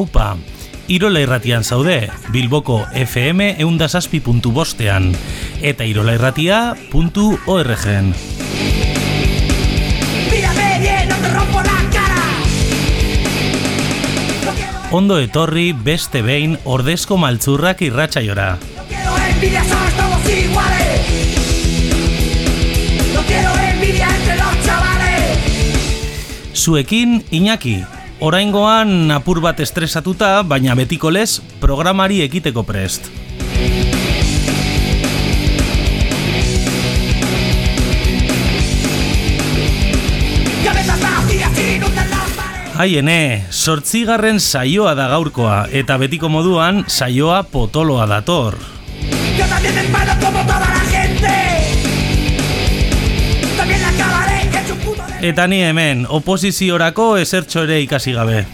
Aupa, Irola irratian zaude, Bilboko FM eundazazpi puntu bostean, eta irolairratia.org. Ondo etorri beste behin ordezko maltzurrak irratxaiora. Zuekin, Iñaki, oraingoan apur bat estresatuta, baina betiko lez, programari ekiteko prest. Haiene, sortzigarren saioa da gaurkoa, eta betiko moduan saioa potoloa dator. Eta ni hemen, oposiziorako esertxo ere ikasi gabe.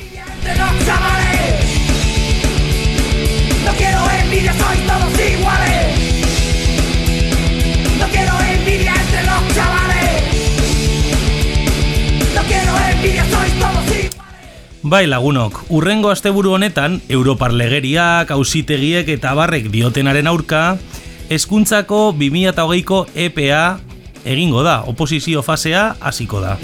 Bai lagunok, urrengo asteburu honetan, Europar legeriak, hausitegiek eta barrek diotenaren aurka, hezkuntzako 2008ko EPA egingo da, oposizio fasea hasiko da.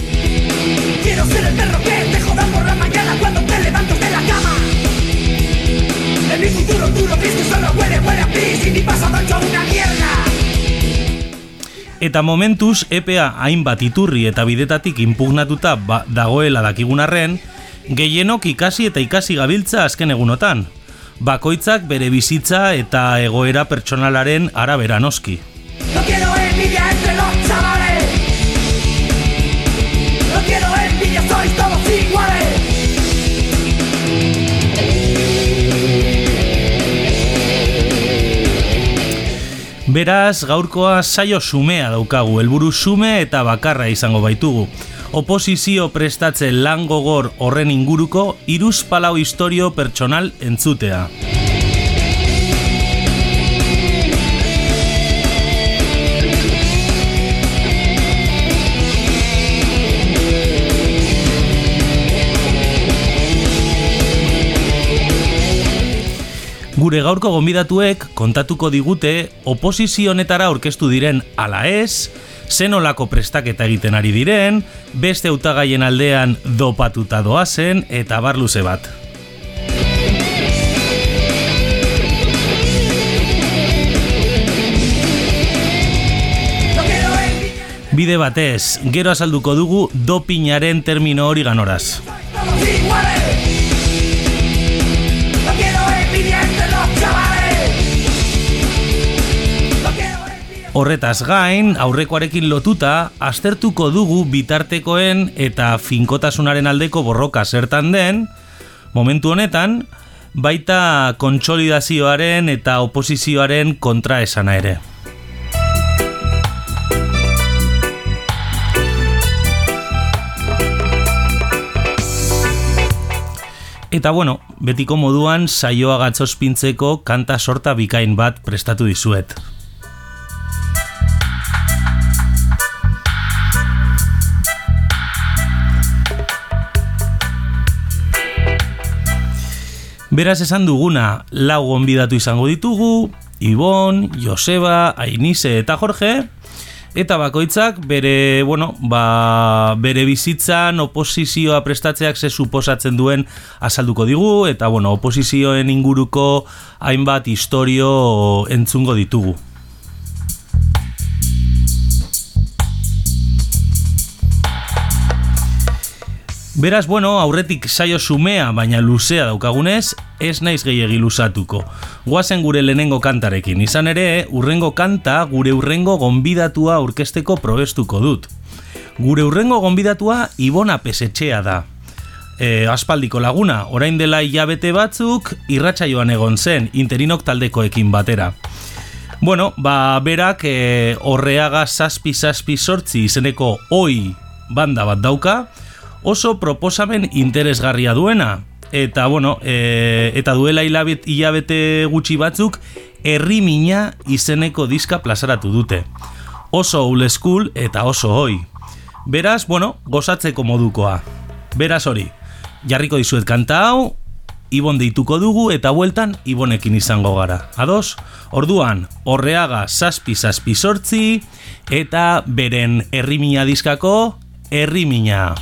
Eta momentuz EPA hainbat iturri eta bidetatik inpugnatuta ba, dagoela dakigun arren, gehienok ikasi eta ikasi gabiltza azken egunotan. Bakoitzak bere bizitza eta egoera pertsonalaren arabera noski. Beraz, gaurkoa saio sumea daukagu, helburu sume eta bakarra izango baitugu. Oposizio prestatze lan gogor horren inguruko iruz palau historio pertsonal entzutea. Gure gaurko gonbidatuek kontatuko digute oposizio honetara aurkeztu diren ala ez, zenolako prestaketa egiten ari diren, beste hautagaien aldean dopatuta doazen eta bar luze bat. Bide batez, gero azalduko dugu dopinaren termino hori ganoraz. Horretaz gain, aurrekoarekin lotuta, aztertuko dugu bitartekoen eta finkotasunaren aldeko borroka zertan den, momentu honetan, baita kontsolidazioaren eta oposizioaren kontra esana ere. Eta bueno, betiko moduan saioa gatzospintzeko kanta sorta bikain bat prestatu dizuet. Beraz esan duguna, lau gonbidatu izango ditugu, Ibon, Joseba, Ainise eta Jorge, eta bakoitzak bere, bueno, ba, bere bizitzan oposizioa prestatzeak ze suposatzen duen azalduko digu, eta bueno, oposizioen inguruko hainbat historio entzungo ditugu. Beraz, bueno, aurretik saio sumea, baina luzea daukagunez, ez naiz gehiegi luzatuko. Guazen gure lehenengo kantarekin, izan ere, urrengo kanta gure urrengo gonbidatua aurkesteko probestuko dut. Gure urrengo gonbidatua Ibona Pesetxea da. E, aspaldiko laguna, orain dela hilabete batzuk, irratsaioan egon zen, interinok taldekoekin batera. Bueno, ba, berak e, horreaga saspi-saspi sortzi izeneko oi banda bat dauka, oso proposamen interesgarria duena. Eta, bueno, e, eta duela hilabet, hilabete gutxi batzuk, herri mina izeneko diska plazaratu dute. Oso old school eta oso hoi. Beraz, bueno, gozatzeko modukoa. Beraz hori, jarriko dizuet kanta hau, Ibon deituko dugu eta bueltan Ibonekin izango gara. Ados? Orduan, horreaga saspi saspi sortzi eta beren herrimina diskako herrimina.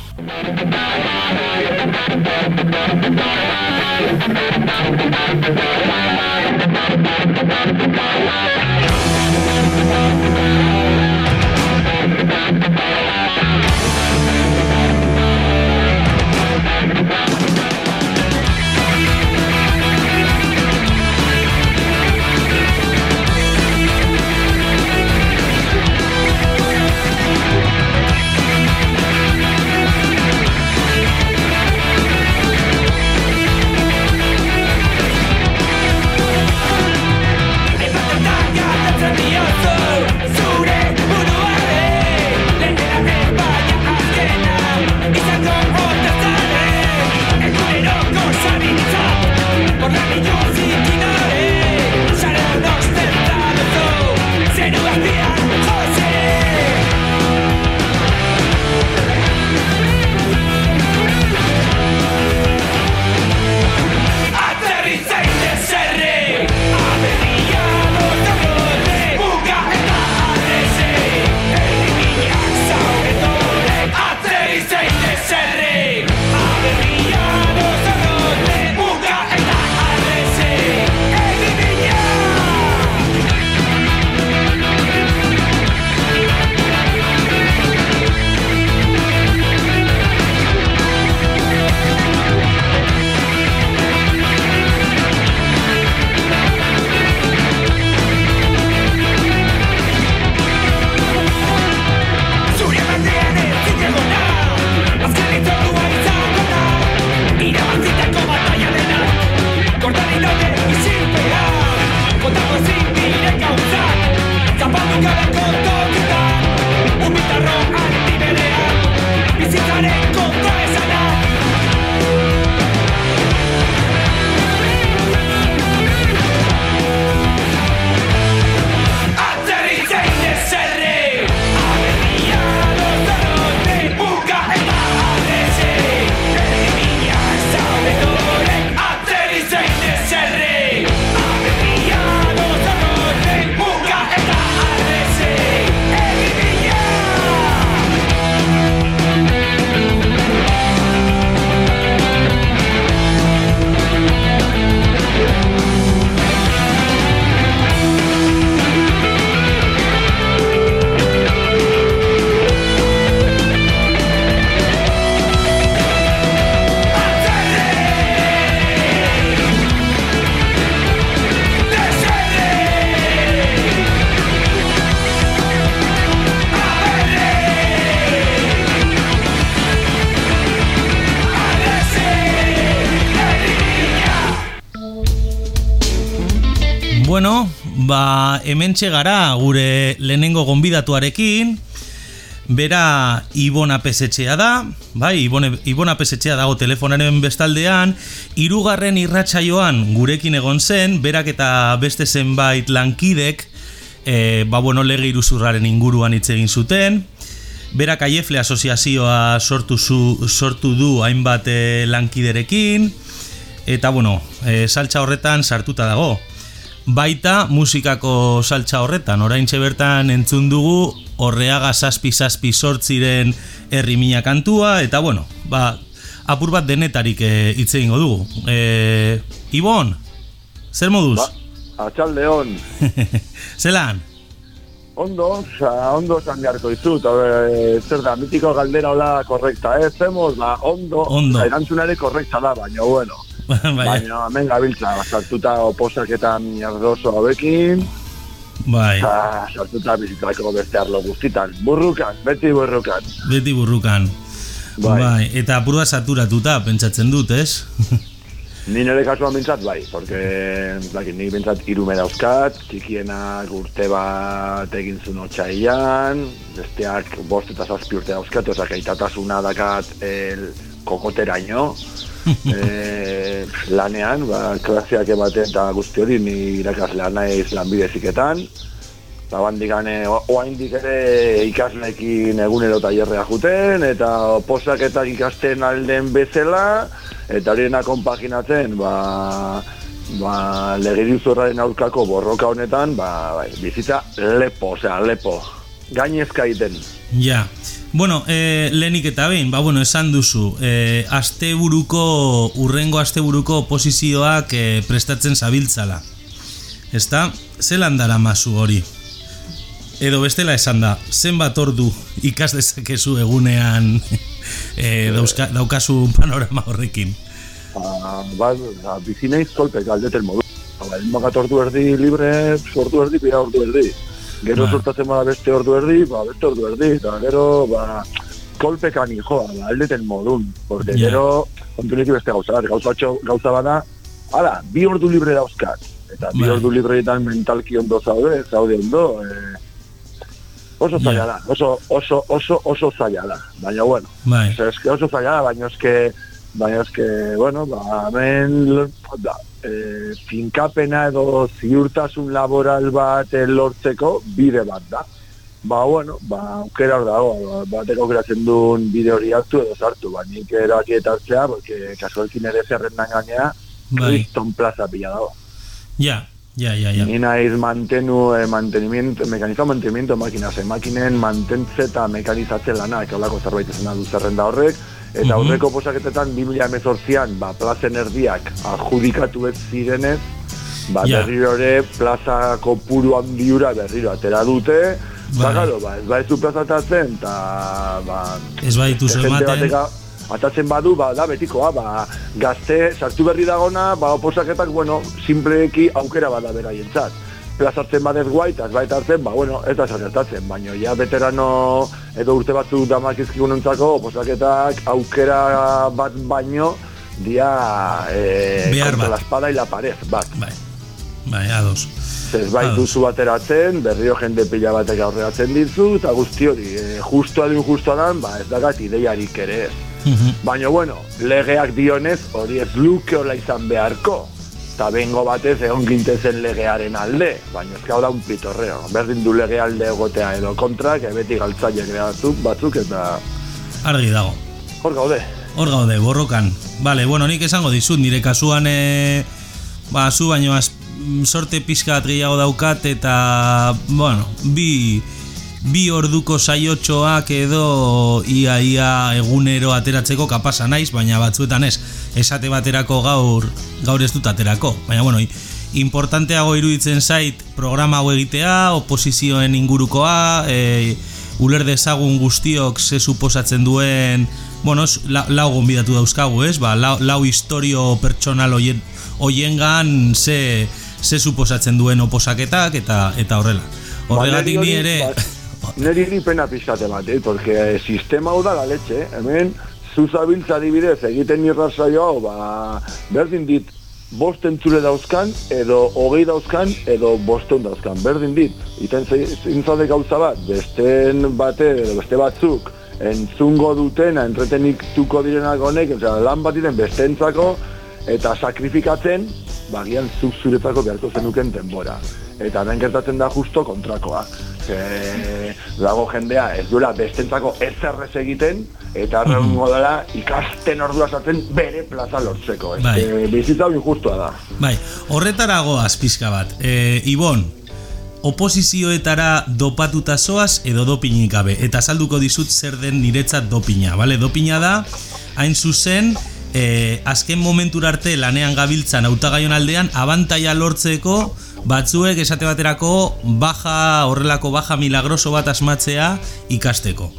Hementxe gara gure lehenengo gonbidatuarekin. Bera Ibona Pesetxea da, bai, Ibone, Ibona Pesetxea dago telefonaren bestaldean, hirugarren irratsaioan gurekin egon zen, berak eta beste zenbait lankidek, e, ba bueno, lege iruzurraren inguruan hitz egin zuten, berak aiefle asoziazioa sortu, zu, sortu du hainbat e, lankiderekin, eta bueno, e, saltza horretan sartuta dago baita musikako saltza horretan. Orain bertan entzun dugu horreaga saspi saspi sortziren herrimina kantua, eta bueno, ba, apur bat denetarik eh, hitz egingo dugu. E, Ibon, zer moduz? Ba, atxalde hon. Zelan? Ondo, oza, ondo zan jarko izut, zer da, mitiko galdera hola korrekta, eh? Zemos, ba, ondo, ondo. erantzunare korrekta da, baina, bueno. Baina, hemen gabiltza, sartuta oposaketan miardoso hauekin. Bai. sartuta bizitzako beste arlo guztitan. Burrukan, beti burrukan. Beti burrukan. Bai. bai. Eta apurua saturatuta, pentsatzen dut, ez? Ni nire kasuan bintzat, bai, porque like, nik bintzat irume dauzkat, txikienak urte bat egin zuen otxaian, besteak bost eta zazpi urte dauzkat, ozak, aitatasuna dakat el kokoteraino, e, lanean, ba, klaseak ematen eta guzti hori ni irakaslea naiz lanbideziketan. Ba, bandigane, oaindik ere ikasleekin egunero tailerrea juten, eta posaketak ikasten alden bezala, eta hori konpaginatzen, ba, ba, legedizurraren aurkako borroka honetan, ba, bai, bizitza lepo, osea, lepo, gainezka iten. Ja, bueno, e, lehenik eta behin, ba, bueno, esan duzu, e, asteburuko, urrengo asteburuko posizioak e, prestatzen zabiltzala. Ezta, zelan dara mazu hori? Edo bestela esan da, zenbat ordu ikas dezakezu egunean e, dauzka, daukazu panorama horrekin? Ba, ba, ba bizi naiz kolpek aldeten modu. Ba, ordu erdi libre, ordu erdi, pira ordu erdi. Gero ba. sortatzen bada beste ordu erdi, ba, beste ordu erdi. Eta gero, ba, kolpekan joa, ba, aldeten modun. Porque yeah. gero, kontu beste gauza bat, gauza, gauza bada, ala, bi ordu libre dauzkat. Eta bi bai. ordu libreetan mentalki ondo zaude, zaude ondo, eh, oso zaila da, oso, oso, oso, oso zaila da. Baina, bueno, bai. oso zaila da, baina eske, baina eske, bueno, ba, hemen, da, e, finkapena edo ziurtasun laboral bat lortzeko bide bat da. Ba, bueno, ba, aukera hor dago, ba, bateko aukeratzen duen bide hori hartu edo sartu, ba, nik eraki eta hartzea, porque kasualkin ere zerrendan gainea, bai. Kriston plaza pila dago. Ja, Ja, ja, ja. Ni naiz mantenu, eh, mantenimiento, mekanizado mantenimiento makinas, eh, makinen mantentze eta mekanizatze lana, eka olako zerbait izan da zerrenda horrek, eta uh -huh. posaketetan 2000 emezortzian, ba, plazen erdiak adjudikatu ez zirenez, ba, yeah. berriro ere plazako puru handiura berriro atera dute, Ba, ba, ba, ez baizu plazatatzen, eta, ba... Ez baitu ematen atatzen badu, ba, da, betikoa, ba, gazte, sartu berri dagona, ba, oposaketak, bueno, simpleki aukera bada beraientzat. Plazartzen badez guai, eta ez baita hartzen, ba, bueno, ez da sartatzen, baina ja veterano edo urte batzu damak izkigun ontzako, oposaketak aukera bat baino, dia, e, kontra la espada y la pared, bat. Bai, bai, ados. Ez bai duzu bateratzen, berrio jende pila batek aurreatzen dizu, eta guzti hori, e, justu adin justu adan, ba, ez dagat ideiarik ere ez. Mhm. Baina, bueno, legeak dionez, hori ez luke hola izan beharko. Eta bengo batez egon gintezen legearen alde, baina ez da un pitorreo. Berdin du lege alde egotea edo kontra, que beti galtzaiek batzuk, batzuk eta... Argi dago. Hor gaude. Hor gaude, borrokan. Vale, bueno, nik esango dizut, nire kasuan, e, ba, zu baino az, sorte pizka gehiago daukat, eta, bueno, bi bi orduko saiotxoak edo ia ia egunero ateratzeko kapasa naiz, baina batzuetan ez, esate baterako gaur gaur ez dut aterako. Baina bueno, importanteago iruditzen zait programa hau egitea, oposizioen ingurukoa, e, uler dezagun guztiok ze suposatzen duen, bueno, la, lau gonbidatu dauzkagu, ez? Ba, lau, lau historio pertsonal oien, oiengan ze, ze suposatzen duen oposaketak eta eta horrela. Horregatik ni ere... Neri ni pena pixate bat, eh? porque sistema hau da la leche, hemen zuzabiltza dibidez egiten nirra hau, ba, berdin dit, bost entzule dauzkan, edo hogei dauzkan, edo bosteun dauzkan, berdin dit, iten zintzade gauza bat, besten bate, edo beste batzuk, entzungo dutena, entretenik tuko direnak honek, lan bat diren bestentzako, eta sakrifikatzen, bagian zuk zuretzako beharko zenuken denbora. Eta den gertatzen da justo kontrakoa e, dago jendea ez duela bestentzako ezerrez egiten eta mm dela ikasten ordua sartzen bere plaza lortzeko. Ez bai. e, bizitza hori justua da. Bai, horretarago azpizka bat. E, Ibon, oposizioetara dopatuta zoaz edo dopinik gabe. Eta salduko dizut zer den niretzat dopina. Vale? Dopina da, hain zuzen, e, azken momentur arte lanean gabiltzan autagaion aldean, abantaia lortzeko batzuek esate baterako baja horrelako baja milagroso bat asmatzea ikasteko.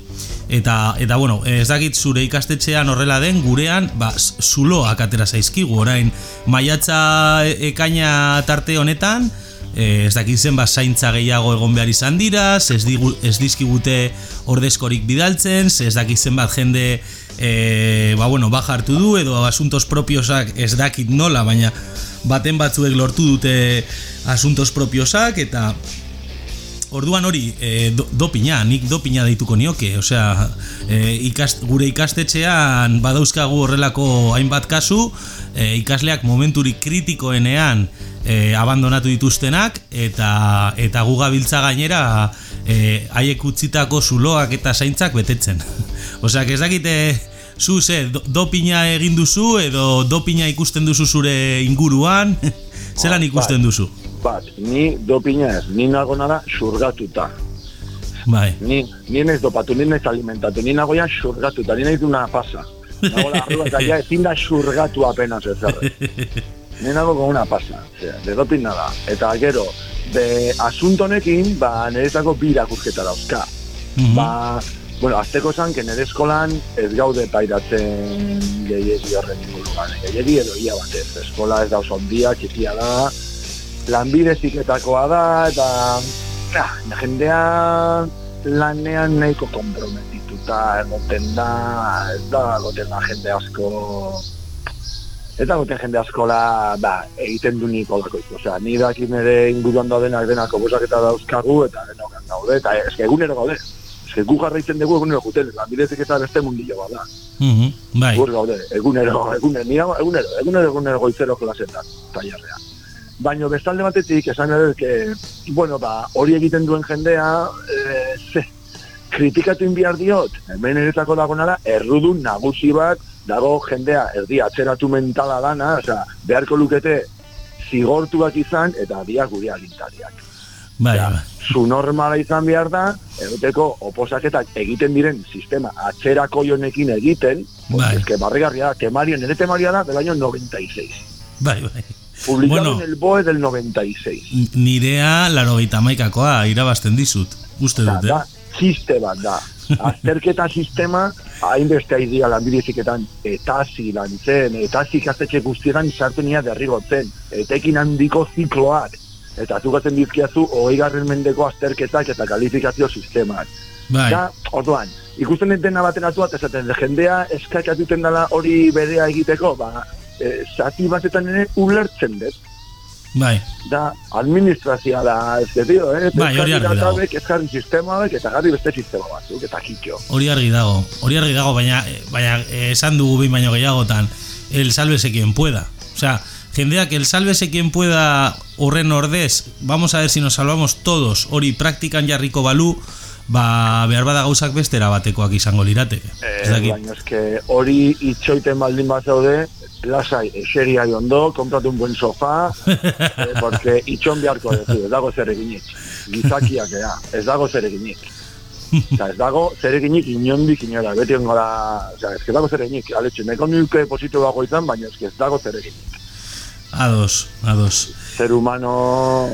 Eta, eta bueno, ez dakit zure ikastetxean horrela den, gurean, ba, zuloak atera zaizkigu, orain, maiatza e, ekaina tarte honetan, e, ez dakit zen, ba, zaintza gehiago egon behar izan dira, ez, digu, ez dizkigute ordezkorik bidaltzen, ez dakit zen bat jende, e, ba, bueno, baja hartu du, edo asuntos propiosak ez dakit nola, baina baten batzuek lortu dute asuntos propiosak eta orduan hori e, do, dopina, nik dopina deituko nioke osea, e, ikast, gure ikastetxean badauzkagu horrelako hainbat kasu e, ikasleak momenturik kritikoenean e, abandonatu dituztenak eta eta gu gabiltza gainera e, haiek utzitako zuloak eta zaintzak betetzen. Osea, ez dakite zu ze, do, dopina egin duzu edo dopina ikusten duzu zure inguruan, zelan ikusten duzu? Bat, ni dopina ez, ni nago nada xurgatuta. Bai. Ni, ni naiz dopatu, ni naiz alimentatu, ni nagoia xurgatuta, ni naiz una pasa. Nago la arrua, eta ja ezin da xurgatu apenas ez. Ni nago con una pasa, o sea, de doping nada. Eta gero, de asunto honekin, ba, niretzako bi irakurketa dauzka. Mhm. Ba, bueno, azteko esan, que nire eskolan ez gaude pairatzen gehiegi horren inguruan. Gehiegi edo ia batez. Eskola ez da oso ondia, txikia da, lanbide ziketakoa da, eta ah, jendea lanean nahiko komprometituta egoten da, ez da egoten da jende asko ez da egoten jende askola ba, egiten du nik olakoik. Osea, ni dakit nire inguruan daudenak denak obosaketa dauzkagu eta denokan daude, eta eske egunero gaude. Eske gu jarraitzen dugu egunero juten, lanbidezek eta beste mundilo bat da. Mhm, Bai. Gur gaude, egunero, egunero, hago- egunero, egunero, egunero goizero klasetan, tailerrean. Baina bestalde batetik, esan ere, que, bueno, ba, hori egiten duen jendea, e, ze, kritikatu inbiar diot, hemen eretako dagonara, errudun nagusi bat, dago jendea, erdi atzeratu mentala dana, osea, beharko lukete zigortuak izan, eta biak gure agintariak. Bai, Ja, bai. zu normala izan behar da, egoteko oposaketak egiten diren sistema atzerako jonekin egiten, Bai. eske barrigarria da, temario, nire temaria da del año 96. Bai, bai. Publicado Bueno. en el BOE del 96. N- Nirea laro maikakoa irabazten dizut, uste dut, eh? da, txiste bat da. Azterketa sistema, hainbeste aizia lanbideziketan, etasi lan zen, etasi ikastetxe guztietan sartu nia derrigotzen, etekin handiko zikloak, eta zugatzen dizkiazu, hogei garren mendeko azterketak eta kalifikazio sistemak. Bai, Da, orduan, ikusten dut dena bateratu bat, esaten, jendea eskakatuten dela hori berea egiteko, ba, e, zati batetan ere ulertzen dut. bai. Da, administrazioa da, ez que, tío, eh? Bai, hori argi dago. Eskarri sistema hauek, eta garri beste sistema batzuk, eta kitxo. Hori argi dago, hori argi dago, baina, baina eh, esan dugu behin baino gehiagotan, el sálvese quien pueda. O sea, jendeak el sálvese quien pueda horren ordez, vamos a ver si nos salvamos todos, hori praktikan jarriko balu, ba, behar bada gauzak bestera batekoak izango lirateke. Ez Eh, dakit. baina eske hori itxoiten baldin bat zaude, lasai, eseria ondo, comprate un buen sofá, eh, porque itxon beharko duzu, ez dago zer eginik. Gizakiak ea, ez dago zer eginik. Osa, ez dago zer eginik inondik inora, beti ongo da, osa, ez dago zer eginik, aletxe, neko nuke positibo dago izan, baina ez dago zer eginik. Ados, ados. Ser humano,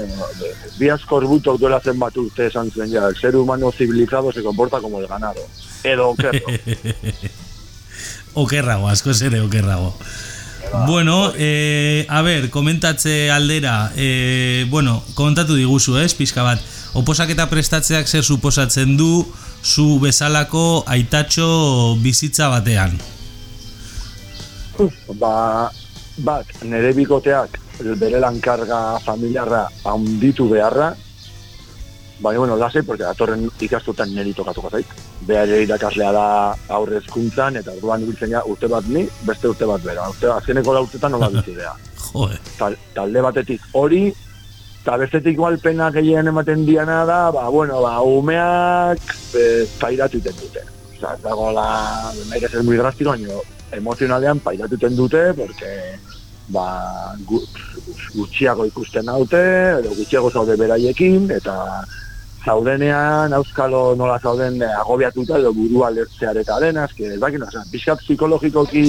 bi askorbutok duela zenbat urte esan zuen ja, el ser humano civilizado se comporta como el ganado. Edo okerro. Okerrago, asko ere okerrago. Bueno, eh, a ver, komentatze aldera, eh, bueno, komentatu diguzu, ez, pizka bat, oposaketa prestatzeak zer suposatzen du zu bezalako aitatxo bizitza batean. ba, bat, nire bikoteak bere lankarga familiarra handitu beharra, baina, bueno, lasai, porque datorren ikastutan niri tokatuko zait. Behar irakaslea da aurrezkuntzan, eta orduan ibiltzen ja urte bat ni, beste urte bat bera. Urte, azkeneko lau urtetan nola bizi beha. Tal, talde batetik hori, eta bestetik igual pena gehien ematen diana da, ba, bueno, ba, umeak e, pairatu iten dute. Osa, ez dago la, nahi que ser muy drástico, baina emozionalean pairatu iten dute, porque ba, gu, gutxiago ikusten naute, edo gutxiago zaude beraiekin, eta zaudenean, auskalo nola zauden eh, agobiatuta edo burua lertzeareta dena, eske, ez dakit, oza, pixkat psikologikoki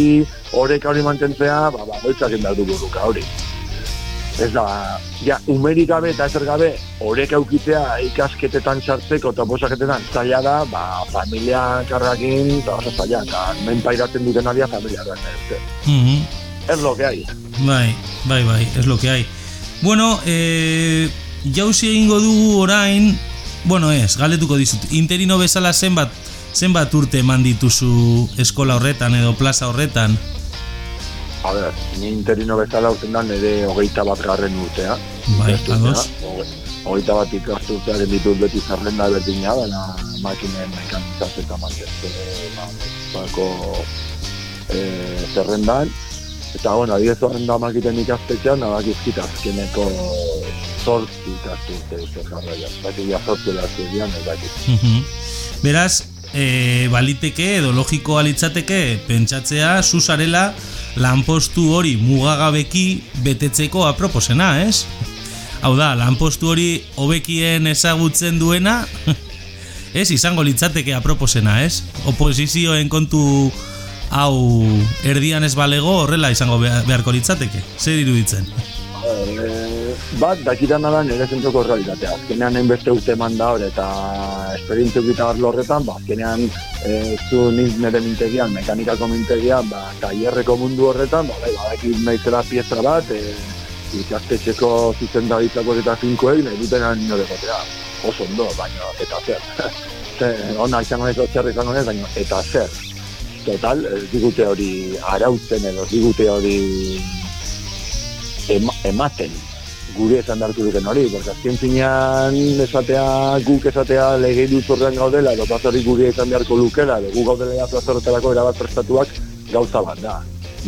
oreka hori mantentzea, ba, ba, goitzak du buruka hori. Ez da, ja, umerik gabe eta ezer gabe, horek eukitzea ikasketetan sartzeko eta posaketetan zaila da, ba, familia karrakin, eta oso zaila, eta men pairatzen duten adia familia da, ez lo que hay. bai, bai, bai, es lo que hay. Bueno, eh, jauzi egingo dugu orain, bueno ez, galetuko dizut, interino bezala zenbat, zenbat urte eman dituzu eskola horretan edo plaza horretan? A ber, ni interino bezala urten da nire hogeita bat garren urtea. Bai, ados. hoge- Hogeita bat ikasturtearen ditut beti zerrenda berdina, baina makinen mekanizaz eta mantezte, bako e, zerrendan. Eta, bueno, adibidez zerrenda makiten ikastetxean, nabakizkit azkeneko zortzi ikasturte uste jarraia. Baki ja zortzi da zidian, ez dakit. Beraz, e, baliteke edo logikoa litzateke pentsatzea zuzarela lanpostu hori mugagabeki betetzeko aproposena, ez? Hau da, lanpostu hori hobekien ezagutzen duena, ez izango litzateke aproposena, ez? Oposizioen kontu hau erdian ez balego horrela izango beharko litzateke. Zer iruditzen? Eh, bat, dakitan da nire zentzoko realitatea. Azkenean hainbeste urte eman da hor eta esperientzio gita horretan, ba, azkenean e, zu niz nire mintegian, mekanikako mintegian, ba, taierreko mundu horretan, ba, bai, badakit nahi pieza bat, e, ikastetxeko zuzen da eta finkoek, nahi dutenan nire gotea. Oso ondo, baina, eta zer. Ona izango ez, izango ez, baina, eta zer. Total, ez digute hori arautzen edo, ez digute hori ematen gure esan dartu duten hori, porque azken zinean esatea, guk esatea lege dutzorrean gaudela, edo plazori gure esan beharko lukela, edo gu gaudela ja plazorotelako erabat prestatuak gauza bat da.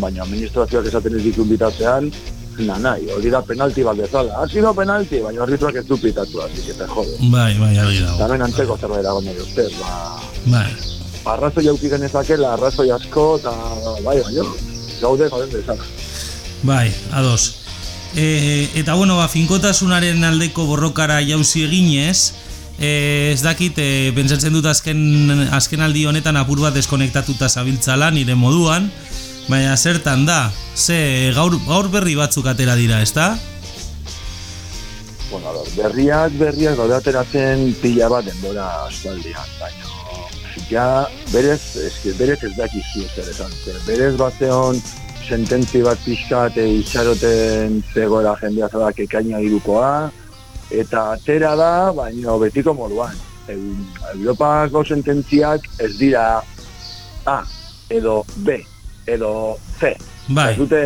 Baina administrazioak esaten ez ditun bitatzean, na nahi, hori da penalti bat bezala. Ha sido penalti, baina horrituak ez du pitatu, así que te jode. Bai, bai, argi dago. Tamen antzeko zerbait dago nahi ustez, ba... Bai. Arrazoi jauki genezakela, arrazoi asko, eta bai, bai, gaude gauden bezala. Bai, ados. E, eta bueno, ba, finkotasunaren aldeko borrokara jauzi eginez, e, ez dakit, e, pentsatzen dut azken, azken aldi honetan apur bat deskonektatuta zabiltzala nire moduan, baina zertan da, ze gaur, gaur berri batzuk atera dira, ez da? Bueno, berriak, berriak, gaude ateratzen pila bat denbora aspaldian, baina ja, berez, ez, berez ez dakizu zer esan, berez bat zeon, sententzi bat pixka eta itxaroten zegoela jendea zabak ekaina irukoa, eta atera da, baina betiko moduan. Europako sententziak ez dira A, edo B, edo C. Bai. Ez dute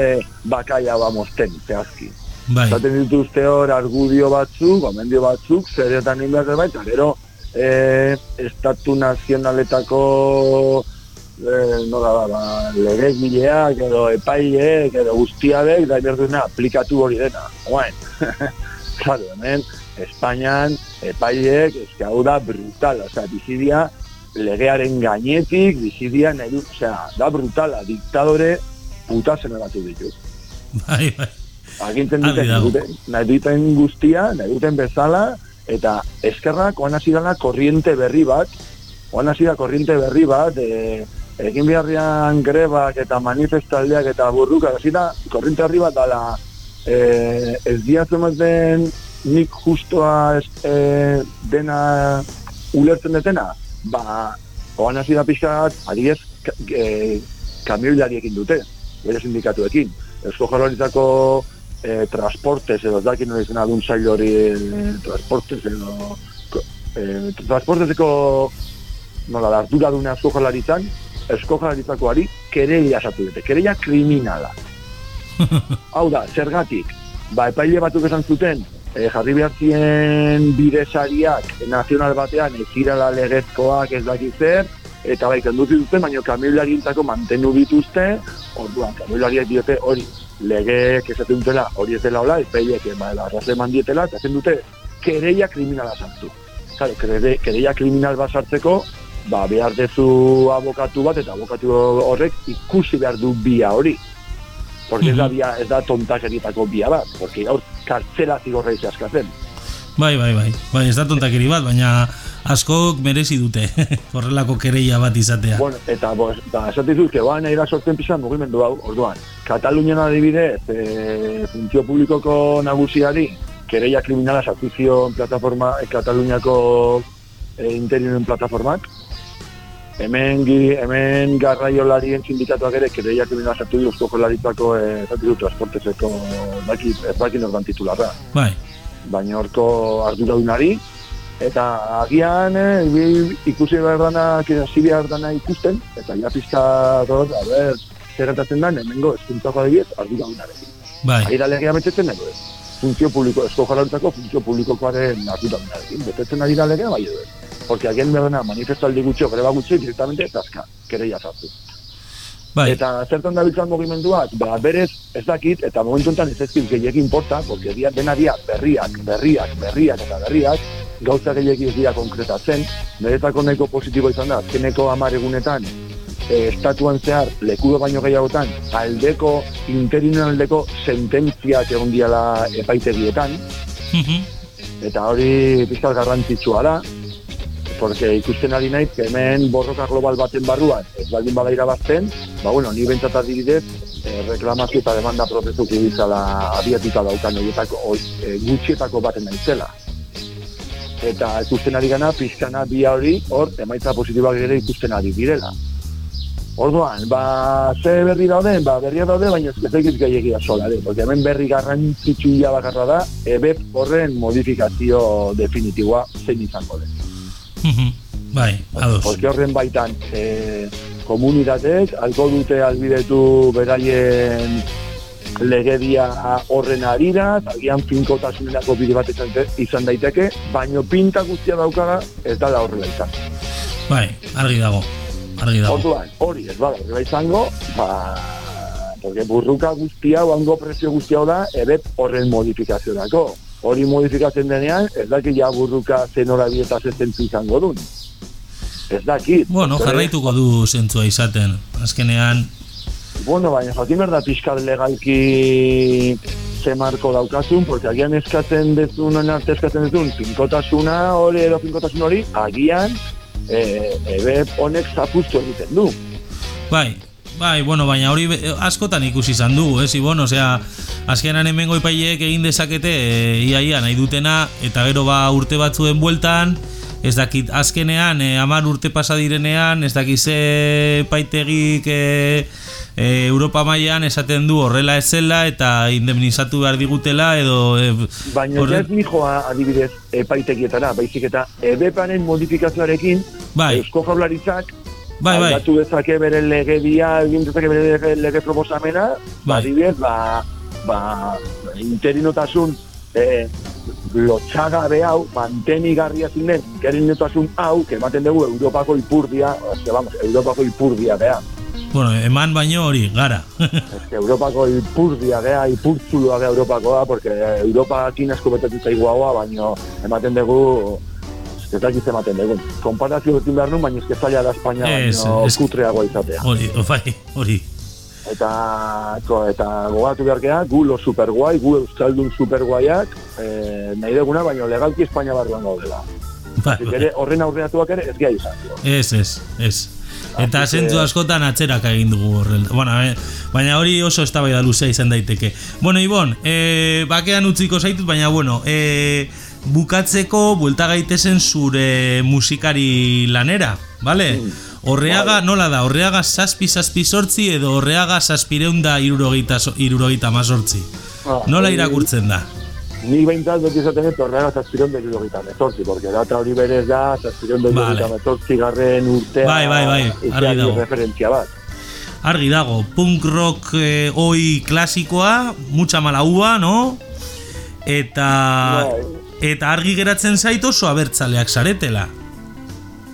bakaia ba mosten, zehazki. Bai. Zaten dituzte hor argudio batzuk, gomendio batzuk, zeretan inbaz baita, gero, eh, estatu nazionaletako eh, no da, ba, legez bileak, edo epaileek, edo guztiabek, da iberduena aplikatu hori dena. Oain, claro, hemen, Espainian, epaileek, ezke hau da brutal, oza, bizidia, legearen gainetik, bizidia, nahi osea, da brutala, diktadore, puta zenegatu ditu. Bai, bai. Agintzen duten, nahi duten guztia, nahi duten bezala, eta eskerrak oan hasi korriente berri bat, oan hasi korriente berri bat, e, egin beharrian grebak eta manifestaldeak eta burruka, hasi da, korrinte harri bat dala, e, ez diatzen den nik justoa ez, e, dena ulertzen detena, ba, oan hasi da pixkat, adiez, e, kamioilariekin dute, bere sindikatuekin. Eusko jarraritzako e, transportes edo dakin hori izena dun zail hori e, transportes edo e, transporteseko nola, ardura duna eusko jarraritzan, esko ari kereia esatu dute, kereia kriminala. Hau da, zergatik, ba, epaile batuk esan zuten, e, jarri behartzien bidezariak nazional batean ez irala legezkoak ez dakit zer, eta bai, kendu zituzten, baina kamioilagintzako mantenu dituzte, orduan, kamioilariak diote hori, legeek esaten dutela, hori ez dela hola, epaileek, ba, arrazle mandietela, eta zen dute, kereia kriminala sartu. Claro, kereia kriminal bat sartzeko, ba, behar dezu abokatu bat, eta abokatu horrek ikusi behar du bia hori. Porque ez da, bia, ez da tontakerietako bia bat, porque gaur kartzela zigorra askatzen. Bai, bai, bai, bai, ez da tontakeri bat, baina askok merezi dute, horrelako kereia bat izatea. Bueno, eta, bo, ba, esatizuz, que baina ira sortzen pizan mugimendu hau, orduan, Katalunian adibidez, e, funtzio publikoko nagusiari, kereia kriminala sartuzio plataforma, e, Kataluniako e, interiorien plataformak, hemen, hemen garraiolarien sindikatuak ere kereiak egin azartu du eusko jolaritzako eh, du transportezeko baki, baki norban titularra. Bai. Baina orko ardura dunari, eta agian eh, ikusi behar dana, hasi behar dana ikusten, eta ja pizka dut, a ber, zer gatatzen da, hemengo eskuntzako adibiet, ardura dunarekin. Bai. Aira legea metxetzen nago ez. Funtzio publiko, esko jolaritzako funtzio publikokoaren ardura dunarekin. Betetzen ari da legea, bai edo porque alguien me dona manifestaldi gutxo, greba gutxo, directamente tazka, kere jazartu. Bai. Eta zertan dabiltzan mugimenduak, ba, berez ez dakit, eta momentu enten ez ezkin gehiagin porta, porque dia, dena dia berriak, berriak, berriak eta berriak, gauza gehiagiz dira konkretatzen, niretako nahiko positibo izan da, azkeneko hamar egunetan, e, estatuan zehar, lekudo baino gehiagotan, aldeko, interinen aldeko sententziak egon diala epaitegietan, eta hori pizkal garrantzitsua da, porque ikusten ari nahi, hemen borroka global baten barruan, ez baldin bada irabazten, ba bueno, ni bentsat adibidez, eh, reklamazio eta demanda prozesu kibizala abiatuta daukan horietako, e, gutxietako baten naizela. Eta ikusten ari gana, pizkana bi hori, hor, emaitza positiboak ere ikusten ari direla. Orduan, ba, ze berri dauden, ba, berria daude, baina ez egiz gehiagia sola, de, porque hemen berri garrantzitsu bakarra da, ebep horren modifikazio definitiboa zein izango den. Bai, ados. Porque horren baitan, e, komunitatek, alko dute albidetu beraien legedia horren arira, agian finkotasunerako bide bat izan daiteke, baino pinta guztia daukaga ez da horrela izan. Bai, argi dago. Argi dago. Orduan, hori ez bada horrela izango, ba, porque burruka guztia, oango prezio guztia da, ere horren modifikazio dako hori modifikatzen denean, ez daki ja burruka zen hori bieta zentzu izango duen. Ez daki. Bueno, jarraituko du zentzua izaten, azkenean. Bueno, baina jakin berda pixkat legalki ze marko daukazun, porque agian eskatzen dezun, arte eskatzen dezun, finkotasuna hori edo finkotasun hori, agian, e, ebe honek zapustu egiten du. Bai, Bai, bueno, baina hori askotan ikusi izan dugu, eh, Ibon, osea, azkenan hemengo ipaileek egin dezakete e, iaia nahi dutena eta gero ba urte batzuen bueltan, ez dakit azkenean e, amar urte pasa direnean, ez dakit ze paitegik e, e, Europa mailan esaten du horrela ez zela eta indemnizatu behar digutela edo... E, baina horre... ez nijoa adibidez epaitegietara, baizik eta ebepanen modifikazioarekin bai. Eusko Jaularitzak Bai, bai. Aldatu dezake bere legedia, egin dezake bere lege, proposamena, bai. Adibidez, ba, ba, interinotasun eh, lotxaga hau, manteni garria zinen, interinotasun hau, que ematen dugu Europako ipurdia, que vamos, Europako ipurdia beha. Bueno, eman baino hori, gara. es que Europako ipurdia gea, ipurtzulua gea Europakoa, porque Europa asko betetu zaigu baino ematen dugu ez da gizte maten dugu. Komparazio betin behar nun, baina ez zaila da Espainia baino kutreagoa izatea. Hori, bai, hori. Eta, eta gogatu behar gu lo superguai, gu euskaldun superguaiak, eh, nahi duguna, baina legalki Espainia barruan gaudela. Bai, bai. Horren aurreatuak ere ez gai izan. Ez, ez, ez. Eta zentzu askotan atzerak egin dugu horrel. Bueno, eh, baina hori oso eztabaida luzea izan daiteke. Bueno, Ibon, eh, bakean utziko zaitut, baina bueno, eh, bukatzeko buelta gaitezen zure musikari lanera, bale? Mm. Horreaga, nola da, horreaga saspi saspi sortzi edo horreaga saspireunda irurogeita, irurogeita mazortzi. Ah, nola irakurtzen da? Ni behintzat beti esaten ez horreaga saspireunda irurogeita mazortzi, porque data hori berez da saspireunda irurogeita vale. mazortzi garren urtea bai, bai, bai. Argi dago. referentzia bat. Argi dago, punk rock eh, oi klasikoa, mucha mala uva, no? Eta... Bai eta argi geratzen zait oso abertzaleak saretela.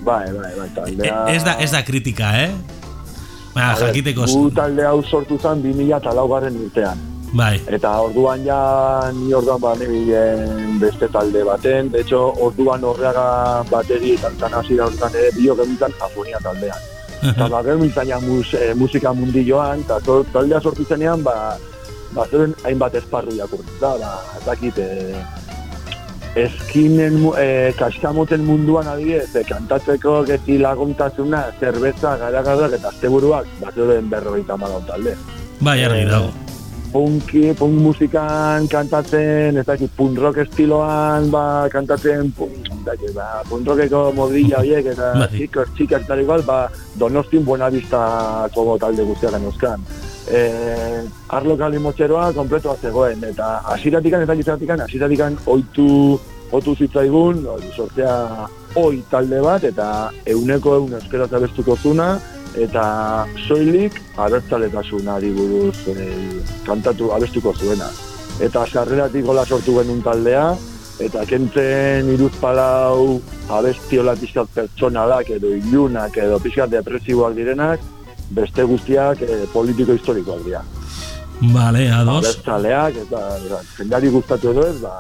Bai, bai, bai, taldea... E, ez, da, ez da kritika, eh? Ba, jakiteko. Gu talde hau sortu zen 2000 eta laugarren urtean. Bai. Eta orduan ja, ni orduan ba, beste talde baten, de hecho, orduan horreaga bateri eta zan hasi da orduan ere bio gemintzen afonia taldean. Eta ba, gemintzen ja mus, e, musika mundi joan, eta taldea sortu zenean, ba, ba, zeren hainbat esparru jakurtzen da, ba, dakit, e, eskinen e, kaskamoten munduan adibidez, e, kantatzeko geti laguntasuna, zerbeza, gara gara, eta azteburuak, bat den berrogeita malau talde. Bai, argi dago. punki, punk musikan kantatzen, ez dakit, punk rock estiloan, ba, kantatzen, punk, dakit, ba, punk rockeko modilla horiek, eta bai. txikos, txikos, tal igual, ba, donostin buena como talde guztiak euskan eh, arlo kali motxeroa kompletua zegoen, eta asiratikan eta gizaratikan, asiratikan oitu, otu zitzaigun, oi, sortzea oi talde bat, eta euneko eun euskera zabestuko zuna, eta soilik abertzaletasun ari buruz e, kantatu abestuko zuena. Eta sarreratik gola sortu genuen taldea, eta kentzen iruz palau abestiola pixkat pertsonalak edo ilunak edo pixkat depresiboak direnak, beste guztiak e, politiko historikoak dira. Vale, ados. Abertzaleak, eta jendari gustatu edo ez, ba,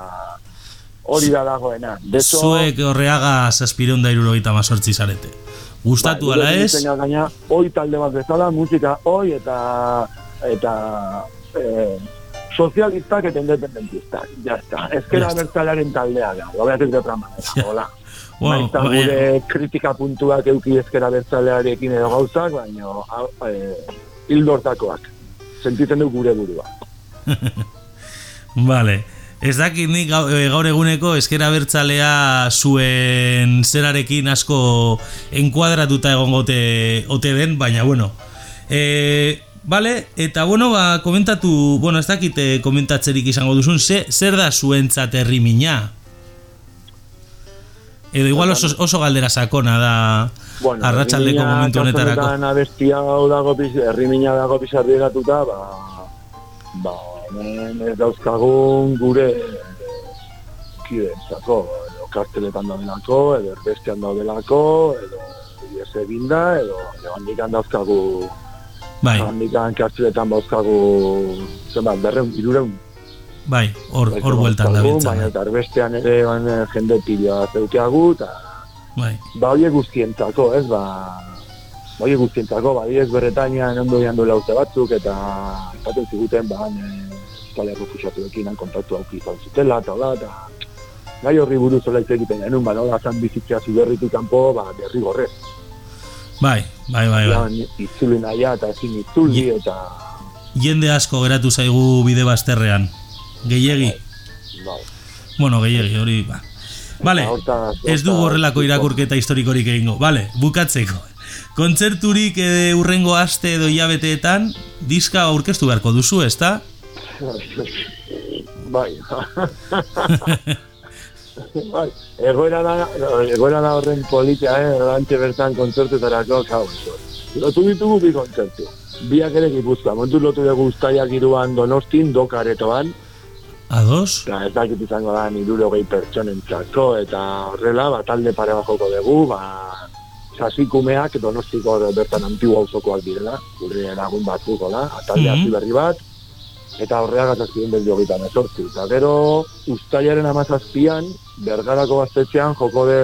hori da dagoena. De hecho, Zuek horreaga zazpireun da irurogeita mazortzi zarete. Gustatu bai, ala ez? Gaina, oi talde bat bezala, musika oi eta eta eh, sozialistak eta independentistak. Ya está. Ezkera Ya está. bertzalearen taldea da. Lo voy a decir de otra manera. Hola. Bueno, Baita baina- gure kritika puntuak euki ezkera bertzalearekin edo gauzak, baina eh, hildo hortakoak. Sentitzen du gure burua. Vale. Ez dakit nik eh, gaur eguneko eskera bertzalea zuen zerarekin asko enkuadratuta egongote ote den, baina bueno. E, vale, eta bueno, ba, komentatu, bueno, ez dakit komentatzerik izango duzun, ze, zer da zuentzat herrimina? Edo igual oso, oso galdera sakona da Bueno, arratsaldeko momentu honetarako. honetan abesti hau dago, piz- herrimina dago pizarriegatuta, ba, ba, hemen ez dauzkagun gure kideentzako, edo karteletan daudelako, edo erbestean daudelako, edo ies eginda, edo handikan dauzkagu, Bai, handikan karteletan dauzkagu, zenbat, berreun, irureun. Bai, hor, hor bueltan da Baina eta erbestean ere ban, jende pila zeukeagu, eta Bai, ba horiek guztientzako, ez, ba, ba horiek guztientzako, ba, ez berretainan ondo jandu lauze batzuk, eta esaten ziguten, ba, Euskal Herriko fusatuekin kontaktu hauki izan zutela, eta hola, eta gai horri buruz hola egiten genuen, ba, nola zan bizitzea ziberritik kanpo, ba, derri gorrez. bai, bai, bai, bai. Bai. Itzuli nahia eta ezin itzuli, eta, Jende asko geratu zaigu bide bazterrean. Gehiegi. bai. Bueno, gehiegi, hori, ba. Vale, Hortaz- ez du horrelako irakurketa historikorik egingo. Vale, bukatzeko. Kontzerturik eh, urrengo aste edo hilabeteetan diska aurkeztu beharko duzu, ezta? bai. bai, egoera da, egoera da horren politia, eh, orantxe bertan kontzertuetarako, kau, eso. Lotu ditugu bi kontzertu. Biak ere gipuzkoa, montu lotu dugu ustaiak iruan donostin, dokaretoan, Ados? eta ez dakit izango da niruro gehi pertsonentzako, eta horrela, ba, talde pare bat joko dugu, ba, sasikumeak donostiko bertan antigua auzokoak direla, gure lagun batzuk, hola, talde mm berri bat, eta horreak atazkien beldio gita mesortzi. Eta gero, ustaiaren amazazpian, bergarako gaztetxean joko de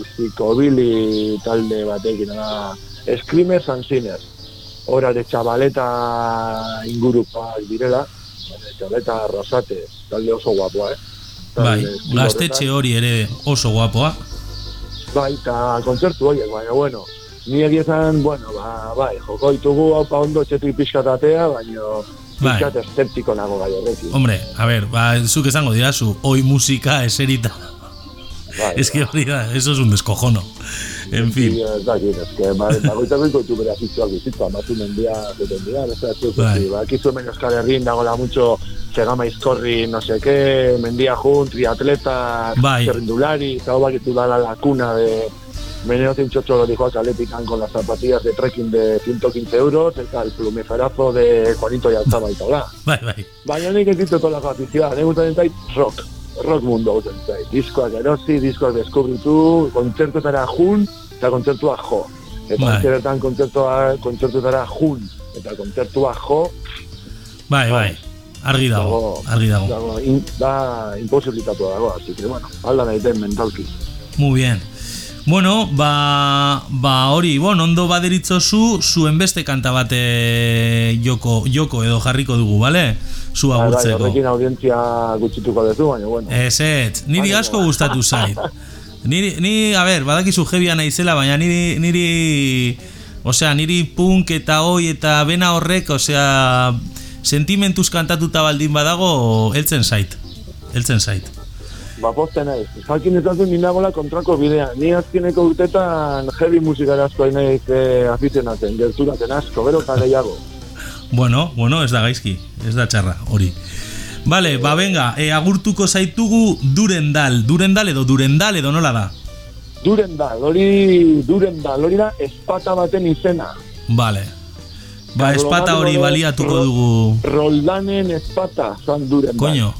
uzikobili talde batekin, da, and Sinners. Hora de txabaleta ingurupak direla, txabaleta rosate, talde oso guapoa, eh? Bai, gaztetxe hori ere oso guapoa. Bai, eta kontzertu horiek, baina, bueno, ni egia esan, bueno, ba, bai, joko ditugu hau pa ondo txetik pixkatatea, baina Bai. pixkat nago gai horrekin. Hombre, a ver, ba, zuk esango dirazu, oi musika eserita. Bai, Es que hori eso es un descojono. En fin, Sí, ez dakit, ez que, ba, bakoitzak ditu bere afizioak bizitza, batu mendia, da, zuk, Bai. bai. ba, kizu hemen Euskal Herrin dagoela mucho segama izkorri, no sé qué, mendia jun, triatleta, Bai. eta hau la lacuna de Meneo Tinchocho lo dijo a Caletican con las zapatillas de trekking de 115 euros, el plumiferazo de Juanito Yalzaba eta hola. bai, bai. Baina nik ez ditut olako afizioa, nik gustatzen zait rock, rock mundo gustatzen zait. Diskoak erosi, diskoak deskubritu, kontzertuetara jun, eta kontzertua jo. Eta Bai. bai. kontzertua, kontzertuetara jun, eta kontzertua jo, Bai, bai. Argi dago, dago, argi dago. dago in, da imposibilitatua dago, así que bueno, alda nahi mentalki. Muy bien. Bueno, ba, ba hori, bon, ondo baderitzozu, zuen beste kanta bate joko, joko edo jarriko dugu, bale? Zu Bai, bai, agurtzeko. horrekin audientzia gutxituko duzu, baina bueno. Ez, ez, niri asko gustatu zait. Niri, ni, a ber, badakizu jebia naizela, baina niri, niri, osea, niri punk eta oi eta bena horrek, osea, sentimentuz kantatuta baldin badago, heltzen zait. Heltzen zait. Ba, posten naiz. Jakin ez ninagola kontrako bidea. Ni azkeneko urtetan heavy musikara asko naiz eh, afizionatzen, gerturatzen asko, gero eta gehiago. Bueno, bueno, ez da gaizki, ez da txarra, hori. Vale, ba venga, e, agurtuko zaitugu Durendal, Durendal edo Durendal edo nola da? Durendal, hori Durendal, hori da espata baten izena. Vale. Ba, espata hori baliatuko dugu, Roldanen espata, zan Durendal. koño.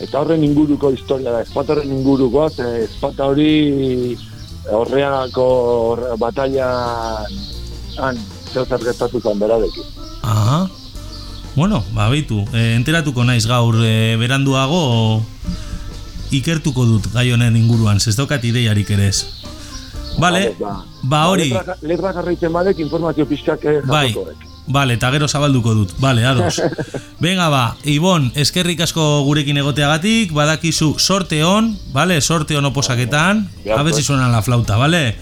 Eta horren inguruko historia da, espata horren inguruko, ze espata hori horreako horre, batalian han, zer zer gertatu zan berarekin. Aha. Bueno, ba, beitu, e, enteratuko naiz gaur e, beranduago ikertuko dut gai honen inguruan, ez daukat ideiarik ere ez. Vale, ba, ba hori, Letra, letra jarraitzen badek informazio pixkak eh, bai, vale, eta gero zabalduko dut, vale, ados. Venga ba, Ibon, eskerrik asko gurekin egoteagatik, badakizu sorte on, vale, sorte on oposaketan, a ver si suena la flauta, vale?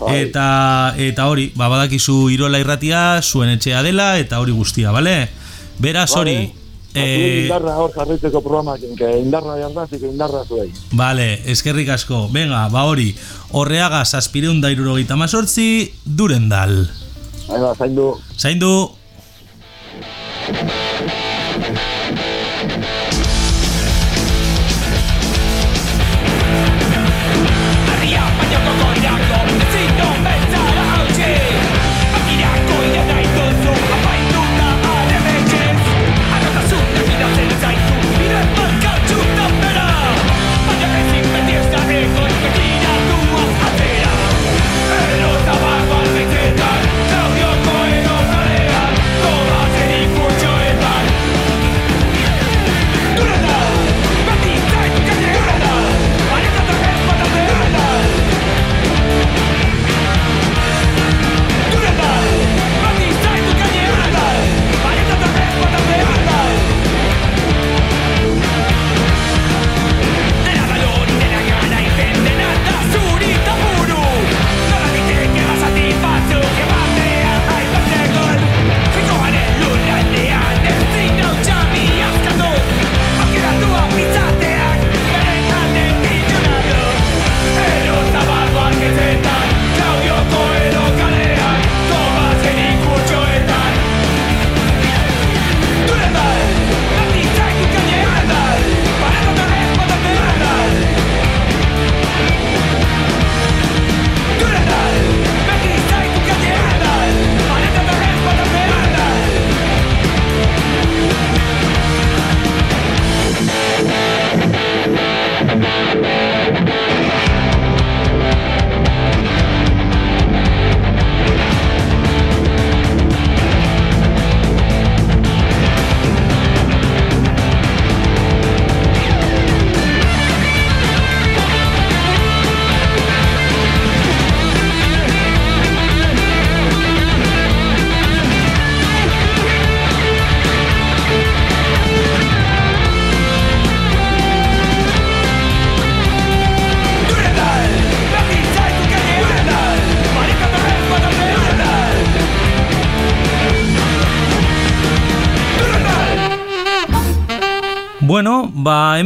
Bai. Eta, eta hori, ba, badakizu irola irratia, zuen etxea dela, eta hori guztia, vale? Beraz hori, Eh, eh, indarra hor jarraitzeko programak, que indarra jarrazik, indarra zuei. Vale, eskerrik asko. Venga, ba hori. Horreaga zazpireun da irurogeita mazortzi, durendal. Hain ba, zaindu. Zaindu.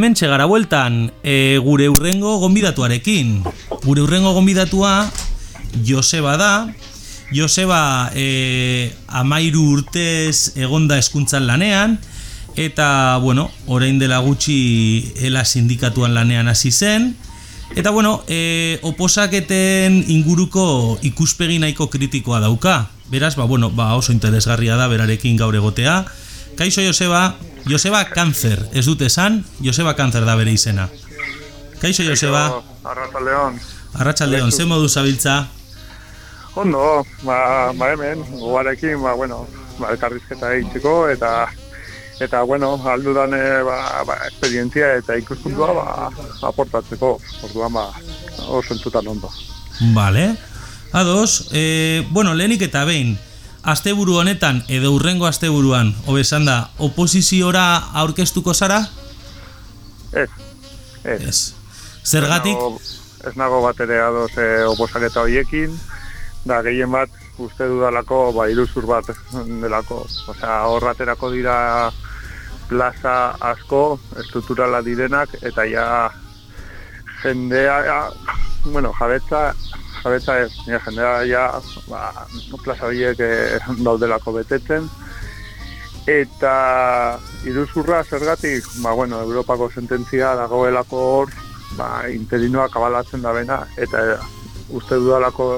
Ba hemen txegara bueltan e, gure urrengo gonbidatuarekin. Gure urrengo gonbidatua Joseba da. Joseba e, amairu urtez egonda eskuntzan lanean, eta, bueno, orain dela gutxi ela sindikatuan lanean hasi zen, Eta bueno, e, oposaketen inguruko ikuspegi nahiko kritikoa dauka. Beraz, ba, bueno, ba, oso interesgarria da berarekin gaur egotea. Kaixo Joseba, Joseba Kanzer, ez dute esan, Joseba Kanzer da bere izena. Kaixo Joseba, Arratsaldeon. Arratsaldeon, ze modu zabiltza? Ondo, ba, ba hemen, gogarekin, ba, bueno, ba, elkarrizketa egiteko, eta eta, bueno, aldudan e, ba, ba, esperientzia eta ikuspuntua ba, aportatzeko, orduan, ba, oso entzutan ondo. Vale. Ados, e, bueno, lehenik eta behin, asteburu honetan edo urrengo asteburuan, hobesan da, oposiziora aurkeztuko zara? Ez, ez. Ez. Zergatik? Ez nago, ez nago bat ere ados e, oposaketa horiekin, da gehien bat uste dudalako ba, iruzur bat delako. Osea, horraterako dira plaza asko, estrukturala direnak, eta ja jendea, ja, bueno, jabetza, jabetza ez, ja, jendea ja, ba, plaza horiek eh, daudelako betetzen, eta iruzurra zergatik, ba, bueno, Europako sententzia dagoelako hor, ba, interinoa kabalatzen da bena, eta uste dudalako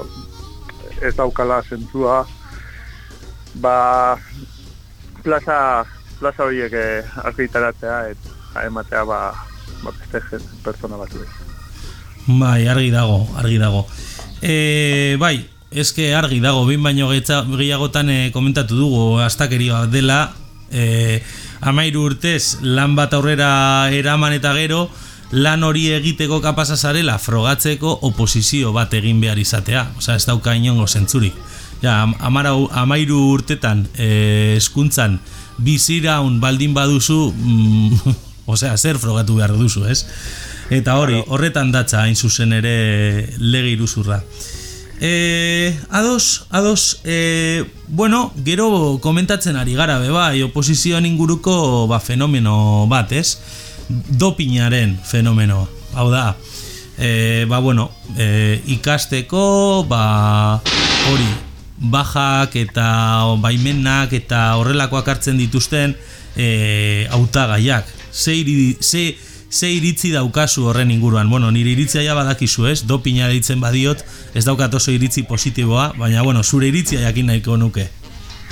ez daukala zentzua, ba, plaza, plaza horiek eh, argitaratzea eta ematea ba, ba beste pertsona batzuei. Bai, argi dago, argi dago. E, bai, eske argi dago, bin baino gehiagotan e, komentatu dugu, astakeria dela, e, amairu urtez lan bat aurrera eraman eta gero, lan hori egiteko kapasa zarela frogatzeko oposizio bat egin behar izatea. Osea, ez dauka inongo zentzurik. Ja, am- amara, amairu urtetan eh, eskuntzan biziraun baldin baduzu, mm, osea, zer frogatu behar duzu, ez? Eta hori, horretan datza hain zuzen ere lege iruzurra. E, ados, ados, e, bueno, gero komentatzen ari gara, be bai, oposizioan inguruko ba, fenomeno bat, ez? Dopinaren fenomeno, hau da, e, ba, bueno, e, ikasteko, ba, hori, bajak eta baimenak eta horrelakoak hartzen dituzten e, hautagaiak. Ze, ze, ze iritzi daukazu horren inguruan. Bueno, nire iritzia ja badakizu, ez? Dopina deitzen badiot, ez daukat oso iritzi positiboa, baina bueno, zure iritzia jakin nahiko nuke.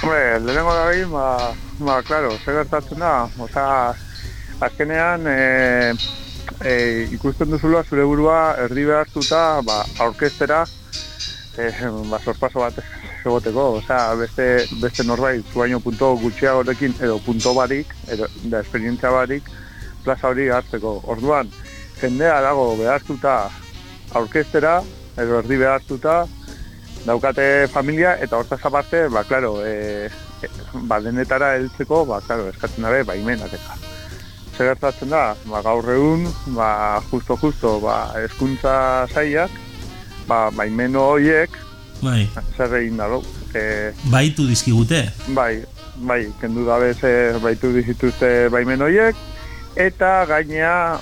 Hombre, lehenengo da behin, ba, ba, claro, zer gertatzen da, oza, azkenean, e, e, ikusten duzula zure burua erdi behartuta, ba, aurkestera, e, ba, sorpaso bat egoteko, osea, beste, beste norbait, zu baino punto gutxiagorekin, edo punto barik, edo, da esperientzia barik, plaza hori hartzeko. Orduan, jendea dago behartuta aurkestera, edo erdi behartuta, daukate familia eta hortaz aparte, ba, claro, e, e, ba, denetara heltzeko, ba, claro, eskatzen dabe, baimenak eta. Zer gertatzen da, ba, gaur egun, ba, justo-justo, ba, eskuntza zaiak, ba, baimeno horiek, Bai, zer egin da, e, baitu dizkigute. bai, bai, kendu dabe ze baitu dizituzte baimen horiek, eta gainea,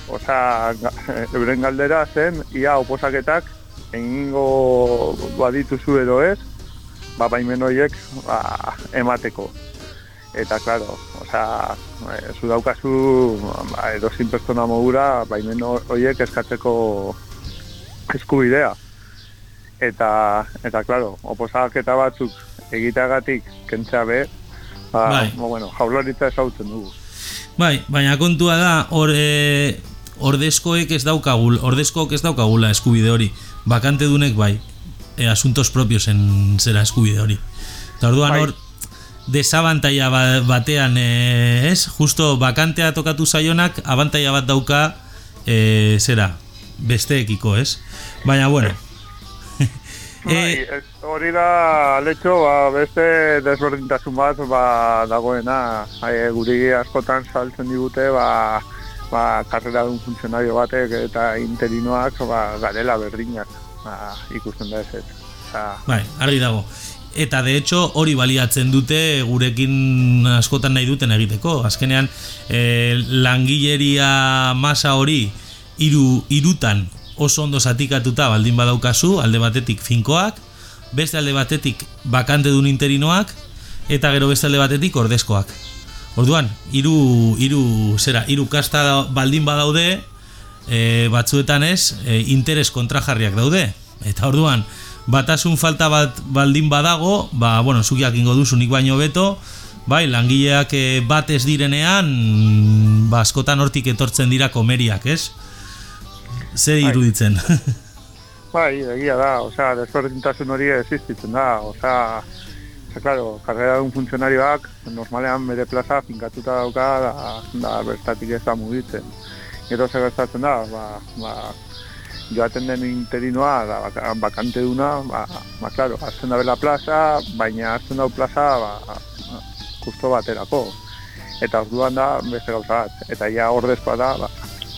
ga- euren galdera zen, ia oposaketak egingo badituzu edo ez, ba, baimen horiek ba, emateko. Eta, claro, osea, eh, zu daukazu, ba, edozin pertsona modura, baimen horiek eskatzeko eskubidea. Eta, eta, claro, oposaketa batzuk egiteagatik kentzea be, ba, Bai. ba, bueno, jaularitza esautzen dugu. Bai, baina kontua da, hor, e, ordezkoek ez daukagul, ordezkoek ez daukagula eskubide hori. Bakante dunek bai, e, asuntos propiosen zera eskubide hori. Eta orduan Bai. hor, desabantaia ba- batean, e, ez? Justo bakantea tokatu zaionak, abantaia bat dauka, e, zera, besteekiko, ez? Baina, bueno. Bai, e, hori da letxo, ba, beste desberdintasun bat ba, dagoena, e, guri askotan saltzen digute, ba, ba, karrera dun funtzionario batek eta interinoak ba, garela berdinak ba, ikusten da ez Bai, argi dago. Eta de hecho hori baliatzen dute gurekin askotan nahi duten egiteko. Azkenean e, langileria masa hori hiru hirutan oso ondo zatikatuta baldin badaukazu, alde batetik finkoak, beste alde batetik bakante dun interinoak eta gero beste alde batetik ordezkoak. Orduan, hiru hiru zera, hiru kasta baldin badaude, e, batzuetan ez, e, interes kontrajarriak daude. Eta orduan, batasun falta bat baldin badago, ba, bueno, zuk jakingo duzu nik baino beto, bai, langileak e, bat ez direnean, ba, askotan hortik etortzen dira komeriak, ez? Zer Bai. iruditzen? Bai, egia da, osea, desberdintasun hori existitzen da, osea, osea, claro, karrera dun funtzionarioak normalean bere plaza finkatuta dauka da, da bertatik ez da mugitzen. Gero zer gertatzen da, ba, ba, joaten den interinoa, da, baka- bakante duna, ba, ba, claro, hartzen da bela plaza, baina hartzen dau plaza, ba, justo baterako. Eta orduan da beste gauza bat. Eta ja ordezkoa da, ba,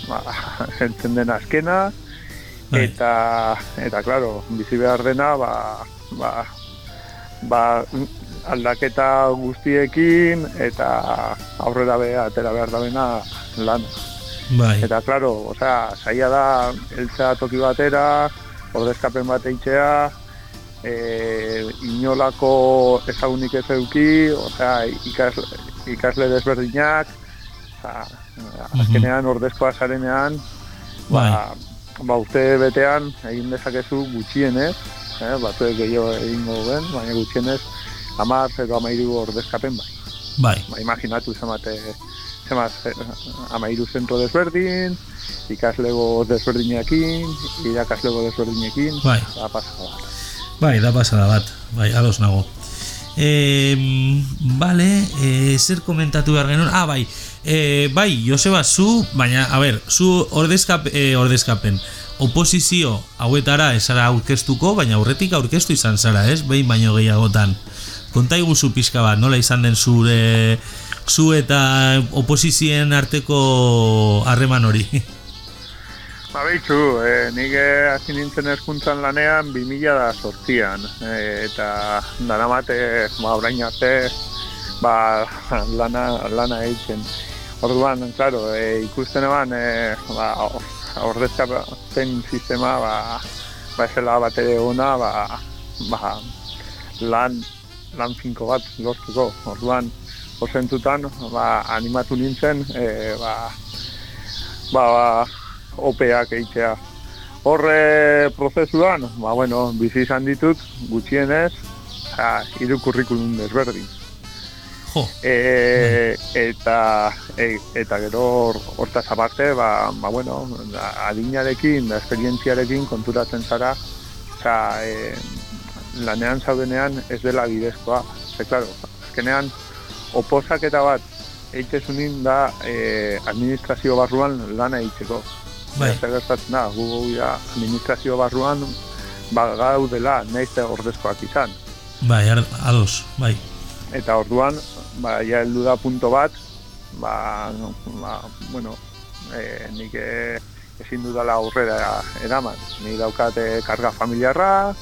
ba, zentzen den azkena, Bai. eta eta claro, bizi behar dena ba, ba, ba, aldaketa guztiekin eta aurrera be atera behar dabena lan. bai, Eta claro, osea, saia da heltzea toki batera, ordezkapen bat eitzea, e, inolako ezagunik ez eduki, osea, ikasle, ikasle desberdinak, osea, azkenean ordezkoa zarenean, ba, ba urte betean egin dezakezu gutxienez, eh, batzuek gehiago egingo duen, baina gutxienez hamar edo hamairu ordezkapen bai. bai, Ba, imaginatu zemate, zemaz, eh, amairu zentro desberdin, ikaslego desberdinekin, irakaslego desberdinekin, Bai. ba, pasada bat. bai, da pasada bat, bai, ados nago. E, vale, e, zer komentatu behar genuen? Ah, bai, e, bai, Joseba, zu, baina, a ber, zu ordezkap, e, ordezkapen, oposizio hauetara esara aurkeztuko, baina aurretik aurkeztu izan zara, ez? Behin baino gehiagotan. Konta iguzu pixka bat, nola izan den zure zu eta oposizien arteko harreman hori. Ba, behitzu, e, nik hasi nintzen eskuntzan lanean 2000 da sortzian, e, eta daramate, ba, orain arte, ba, lana, lana egiten. Orduan, claro, e, ikusten eban, e, ba, ordezkapen sistema, ba, ba, esela bat ere ona, ba, ba, lan, lan finko bat lortuko. Orduan, osentutan, ba, animatu nintzen, e, ba, ba, ba, opeak eitea. Horre prozesuan, ba, bueno, bizi izan ditut, gutxienez, ja, hiru kurrikulum desberdin. Jo, E, eta, e, eta gero hor- hortaz aparte, ba, ba bueno, da, adinarekin, da esperientziarekin konturatzen zara, eta e, lanean zaudenean ez dela bidezkoa. Ze, claro, azkenean, oposaketa bat eitezunin da e, administrazio barruan lana eitzeko. Bai. Zer gertatzen da, gu ja, administrazio barruan ba, gaudela nahiz eta ordezkoak izan. bai, ados, bai. Eta orduan, ba, ja heldu da punto bat, ba, ba bueno, e, nik e, ezin dudala aurrera eraman. Ni daukat e, karga familiarra,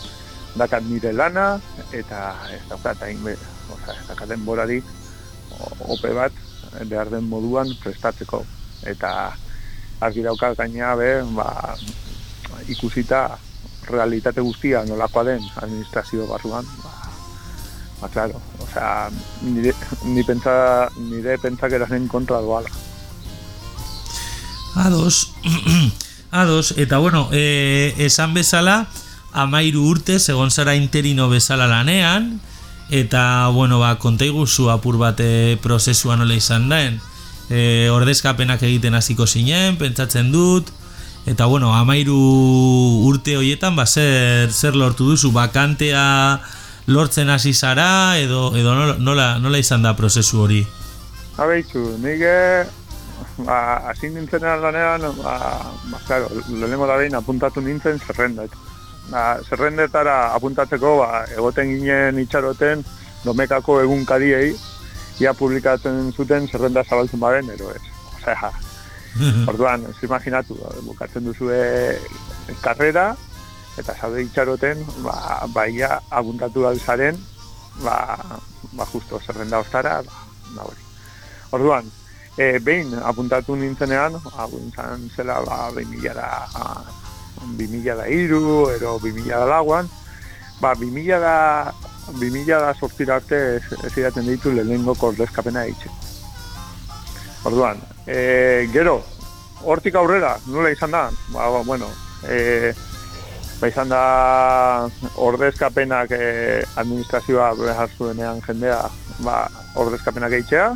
dakat nire lana, eta ez daukat hain be, oza, ez daukat denborarik ope bat behar den moduan prestatzeko. Eta argi daukat gaina be, ba, ikusita realitate guztia nolakoa den administrazio barruan, ba, claro, osea, nire, ni pentsa, nire pentsakeraren kontra doala. Ados, ados, eta bueno, e, esan bezala, amairu urte, egon zara interino bezala lanean, eta, bueno, ba, konta iguzu apur bate prozesua nola izan daen. E, ordezkapenak egiten hasiko zinen, pentsatzen dut, eta, bueno, amairu urte horietan, ba, zer, zer lortu duzu, bakantea lortzen hasi zara, edo, edo nola, nola, izan da prozesu hori? Abeitzu, nik eh, ba, hasi nintzen lanean, ba, ba, claro, lehenengo da behin apuntatu nintzen zerrendet. Ba, zerrendetara apuntatzeko, ba, egoten ginen itxaroten, domekako egunkariei, ia publikatzen zuten zerrenda zabaltzen baden, ero ez. Osea, orduan, ez imaginatu, bukatzen duzue karrera, eta zaude itxaroten, ba, baia apuntatu alzaren, ba, ba justo zerrenda ostara, ba, ba hori. Orduan, e, behin apuntatu nintzenean, hau izan zela ba, 2000 da, 2000 da iru, ero 2000 da lauan, ba, 2000 da, 2000 da sortira arte ez, ez ditu lehenengo kordezkapena eitzen. Orduan, e, gero, hortik aurrera, nola izan da? Ba, bueno, e, ba da ordezkapenak e, administrazioa behar zuenean jendea ba, ordezkapenak eitzea.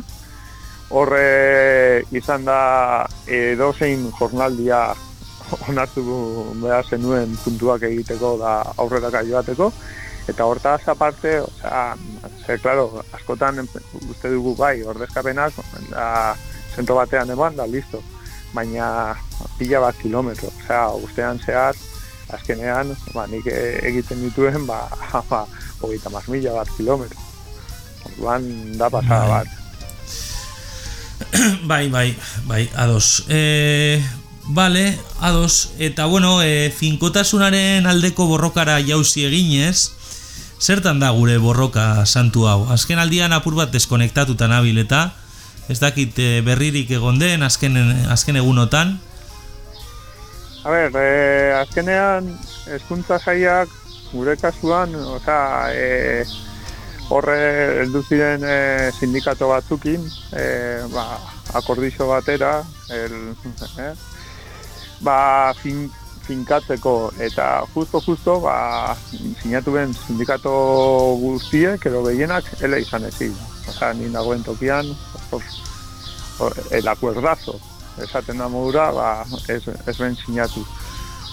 Horre izan da edozein jornaldia onartu behar zenuen puntuak egiteko da aurrera joateko. Eta hortaz aparte, osea, ze, claro, askotan uste dugu bai, ordezkapenak, da, zentro batean eman, da, listo. Baina pila bat kilometro, osea, ustean zehar, azkenean, ba, nik e- egiten dituen, ba, ba, hogeita mas mila bat kilometro. Orduan, da pasada Bai. bat. bai, bai, bai, ados. E, vale, ados. Eta bueno, e, finkotasunaren aldeko borrokara jauzi eginez, zertan da gure borroka santu hau? Azken aldian apur bat deskonektatuta nabil eta ez dakit e, berririk egon den azken, azken egunotan. A ber, eh, azkenean, hezkuntza saiak, gure kasuan, osea, eh, horre heldu ziren eh, sindikato batzukin, eh, ba, akordizio batera, el, eh, ba, fin, finkatzeko, eta justo-justo, ba, sinatu ben sindikato guztiek, edo gehienak, ele izan ezin. Osea, ni tokian, el acuerdazo, esaten da modura, ba, ez, ez ben sinatu.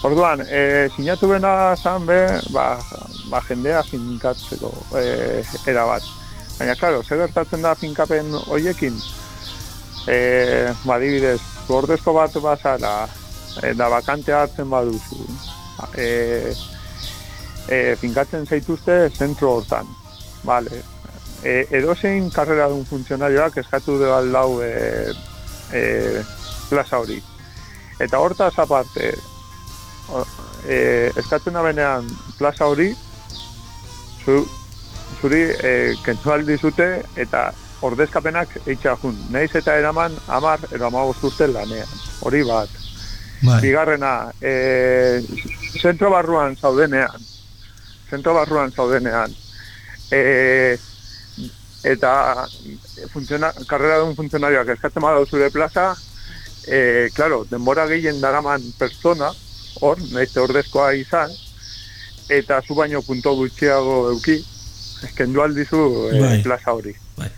Orduan, e, sinatu bena zan be, ba, ba, jendea finkatzeko e, era bat. Baina, klaro, zer gertatzen da finkapen hoiekin? E, ba, adibidez, zu ordezko bat bazara, e, da bakante hartzen baduzu. E, e, finkatzen zaituzte zentro hortan. Vale. E, edozein karrera dun funtzionarioak eskatu de lau e, e, plaza hori. Eta hortaz aparte, e, eskatzen da benean plaza hori, zu, zuri e, aldizute eta ordezkapenak eitxa jun. Naiz eta eraman amar edo amabost urte lanean. Hori bat. Bai, Bigarrena, e, zentro barruan zaudenean. Zentro barruan zaudenean. E, eta funtziona, karrera duen funtzionarioak eskatzen badau zure plaza, e, claro, denbora gehien daraman persona, hor, nahiz ordezkoa izan, eta zu baino punto gutxiago euki, eskendu aldizu e, Bai. plaza hori. bai,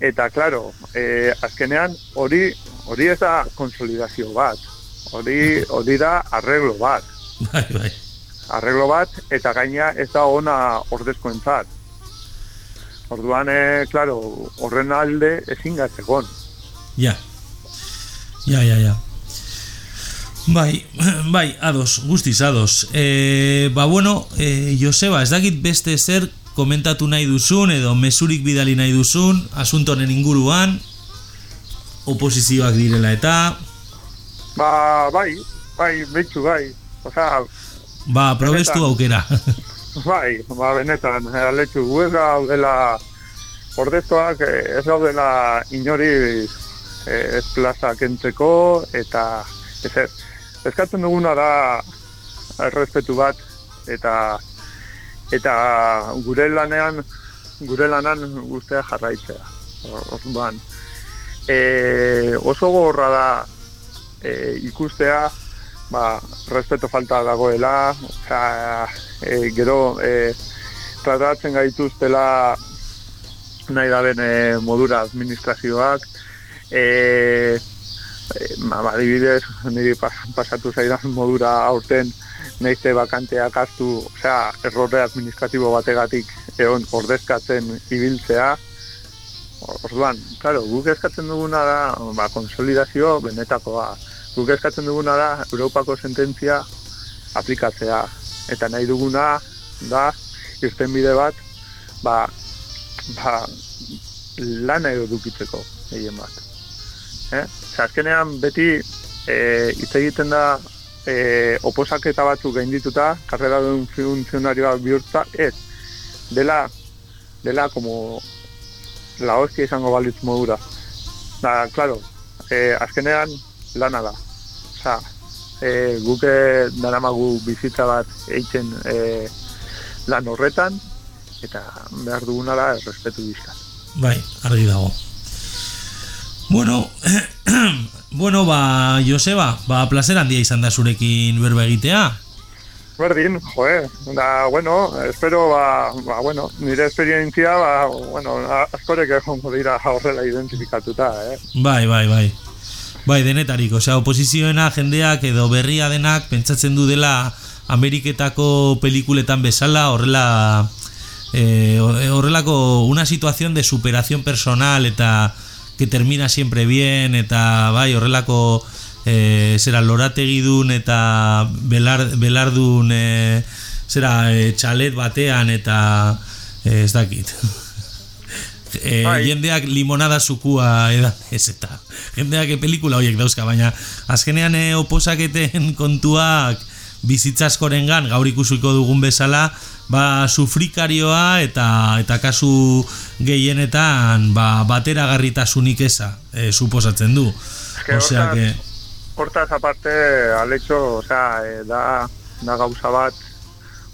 Eta, claro, e, azkenean hori hori ez da konsolidazio bat. Hori, hori da arreglo bat. bai, bai. Arreglo bat, eta gaina ez da ona ordezkoentzat. Orduan, e, claro, horren alde ezin gatzegon. Ja. Ja, ja, ja. Bai, bai, ados, guztiz ados. E, ba, bueno, e, Joseba, ez dakit beste zer komentatu nahi duzun, edo mesurik bidali nahi duzun, asuntonen inguruan, oposizioak direla eta, Ba, bai, bai, betxu, bai. Osea, ba, probestu aukera. bai, ba, benetan, eh, aletxu, gu ez gaudela ordezkoak, ez gaudela inori ez plaza kentzeko, eta ez ez. Eskatzen duguna da errespetu bat, eta eta gure lanean, gure lanan guztia jarraitzea. Orduan, e, oso gorra da e, ikustea, ba, respeto falta dagoela, osea, e, gero e, tratatzen gaituztela nahi daben e, modura administrazioak, e, e, ba, adibidez, niri pas- pasatu zaidan modura aurten nahize bakanteak hartu, osea, errorre administratibo bategatik egon ordezkatzen ibiltzea, Orduan, claro, guk eskatzen duguna da, ba, konsolidazio benetakoa. Guk eskatzen duguna da, Europako sententzia aplikatzea. Eta nahi duguna da, irtenbide bat, ba, ba, lana edukitzeko, egin bat. Eh? Azkenean beti e, hitz egiten da e, oposaketa batzuk gaindituta, karrera duen funtzionarioa bihurtza, ez, dela, dela como la hostia izango balitz modura. Da, claro, eh, azkenean lana da. Osa, eh, guke daramagu bizitza bat eitzen eh, lan horretan, eta behar duguna da errespetu bizkat. Bai, argi dago. Bueno, bueno, ba, Joseba, ba, placer handia izan da zurekin berba egitea. Berdin, joe, da, bueno, espero, ba, ba, bueno, nire esperientzia, ba, bueno, askorek egongo dira horrela identifikatuta, eh? Bai, bai, bai. Bai, denetarik, osea, oposizioena jendeak edo berria denak pentsatzen du dela Ameriketako pelikuletan bezala horrela eh, horrelako una situación de superación personal eta que termina siempre bien eta bai horrelako eh, zera lorategidun eta belar, belardun eh, zera eh, txalet batean eta eh, ez dakit e, Bai. jendeak limonada zukua edan ez eta jendeak pelikula horiek dauzka baina azkenean e, oposaketen kontuak bizitzaskorengan gaur ikusiko dugun bezala ba sufrikarioa eta eta kasu gehienetan ba bateragarritasunik eza e, suposatzen du. Que osea hortaz- que Hortaz aparte, aletxo, osea, e, da, da gauza bat,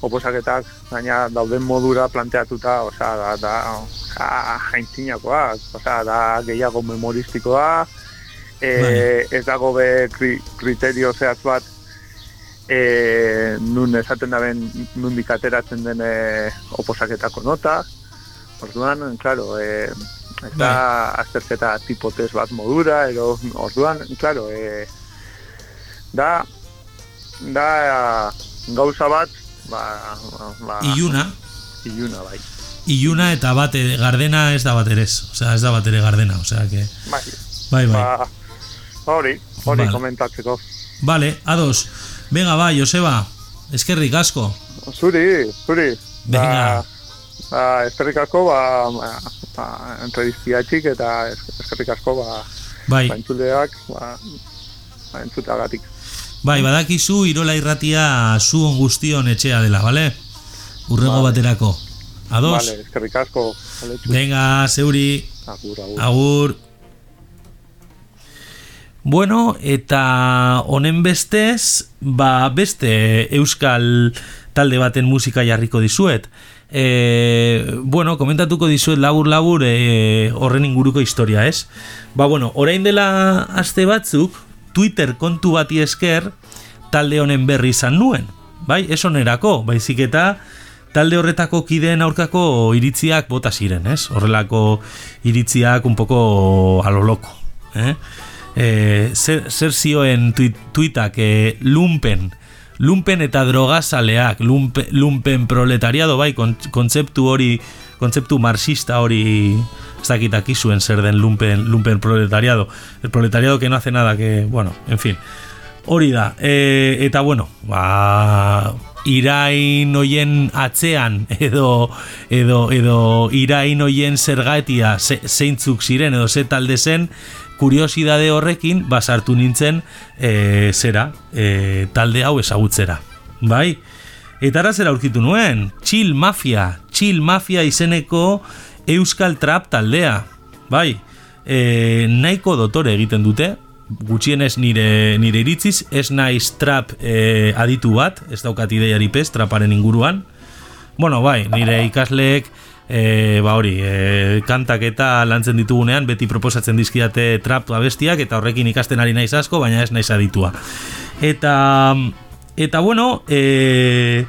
oposaketak, gaina dauden modura planteatuta, osea, da, da osea, jaintzinakoa, osea, da gehiago memoristikoa, e, ez dago be kri, kriterio zehatz bat, e, nun esaten daben nundik ateratzen den e, oposaketako nota, orduan, claro, e, ez da azterketa tipo test bat modura, edo, orduan, claro, e, da, da gauza bat ba, ba, Iluna, iluna, bai. iluna eta bate, gardena ez da bat ere ez. Osea, ez da bat ere gardena, osea, que... Bai, Bai, bai. ba, hori, hori Vale. komentatzeko. Vale, ados. Venga, ba, Joseba. Eskerrik asko. Zuri, zuri. Venga. Ba, ba, eskerrik asko, ba, ba, ba entrevistiatxik eta es- eskerrik asko, ba, Bai, ba entzuleak, ba, ba entzutagatik. bai, badakizu Irola irratia zuon guztion etxea dela, bale? Urrego Vale. baterako. Ados? Vale, eskerrik asko. Venga, zeuri. Agur, agur. Agur. Bueno, eta honen bestez, ba beste euskal talde baten musika jarriko dizuet. E, bueno, komentatuko dizuet labur-labur e, horren inguruko historia, ez? Ba, bueno, orain dela aste batzuk, Twitter kontu bati esker, talde honen berri izan nuen. Bai, ez onerako, baizik eta talde horretako kideen aurkako iritziak bota ziren, ez? Horrelako iritziak un poco a lo loco, eh? Eh, zer, zer zioen tuit, tuitak eh, lumpen? Lumpen eta drogazaleak lumpe, lumpen proletariado bai kon, kontzeptu hori kontzeptu marxista hori ez dakit akizuen zer den lumpen, lumpen proletariado. El proletariado que no hace nada que, bueno, en fin. Hori da, e, eta bueno ba, irain hoien atzean edo edo, edo irain hoien zergatia ze, zeintzuk ziren edo ze talde zen kuriosidade horrekin basartu nintzen e, zera e, talde hau ezagutzera. Bai? Eta ara zera aurkitu nuen? Chill Mafia Chill Mafia izeneko Euskal Trap taldea. Bai? E, nahiko dotore egiten dute. Gutxienez nire, nire iritziz ez naiz trap e, aditu bat. Ez daukat ideiari pez traparen inguruan. Bueno bai nire ikasleek e, ba hori, e, kantak eta lantzen ditugunean beti proposatzen dizkiate trap abestiak eta horrekin ikasten ari naiz asko, baina ez naiz aditua. Eta eta bueno, e,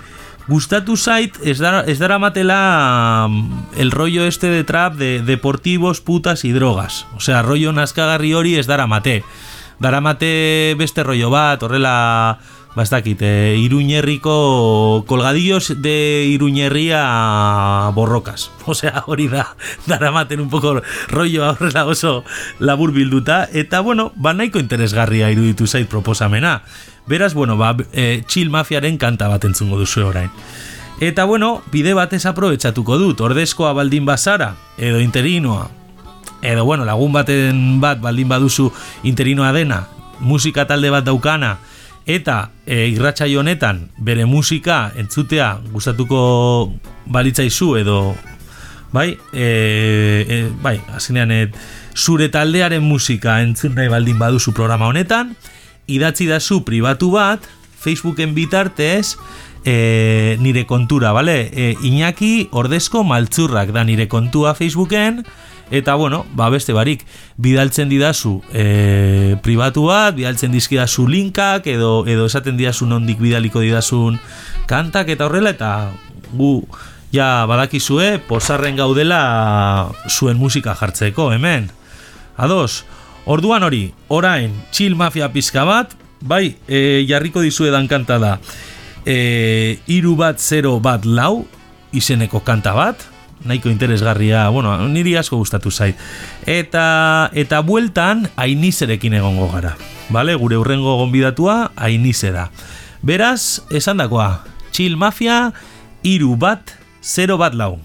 gustatu zait ez dara, ez dara matela mm, el rollo este de trap de deportivos, putas y drogas. O sea, rollo naskagarri hori ez dara mate. Dara mate beste rollo bat, horrela ba ez e, Iruñerriko colgadillos de Iruñerria a borrocas. O sea, hori da, daramaten un poco rollo horrela oso labur bilduta, eta bueno, ba nahiko interesgarria iruditu zait proposamena. Beraz, bueno, ba, e, Chill Mafiaren kanta bat entzungo duzu orain. Eta bueno, bide batez aprobetxatuko dut, ordezkoa baldin bazara, edo interinoa, edo bueno, lagun baten bat baldin baduzu interinoa dena, musika talde bat daukana, eta e, irratsaio honetan bere musika entzutea gustatuko balitzaizu edo bai, e, e, bai, azkenean e, zure taldearen musika entzun nahi baldin baduzu programa honetan, idatzi dazu pribatu bat, Facebooken bitartez, e, nire kontura, bale? E, Iñaki ordezko maltzurrak da nire kontua Facebooken, eta bueno, ba beste barik, bidaltzen didazu e, pribatu bat, bidaltzen dizkidazu linkak, edo, edo esaten didazu nondik bidaliko didazun kantak, eta horrela, eta gu ja badakizue, posarren gaudela zuen musika jartzeko, hemen. Ados, orduan hori, orain, chill mafia pizka bat, bai, e, jarriko dizuedan kanta da, e, iru bat zero bat lau, izeneko kanta bat, nahiko interesgarria, bueno, niri asko gustatu zait. Eta, eta bueltan, ainizerekin egongo gara. Vale? Gure urrengo gonbidatua, ainize da. Beraz, esan dakoa, chill mafia, iru bat, zero bat lau.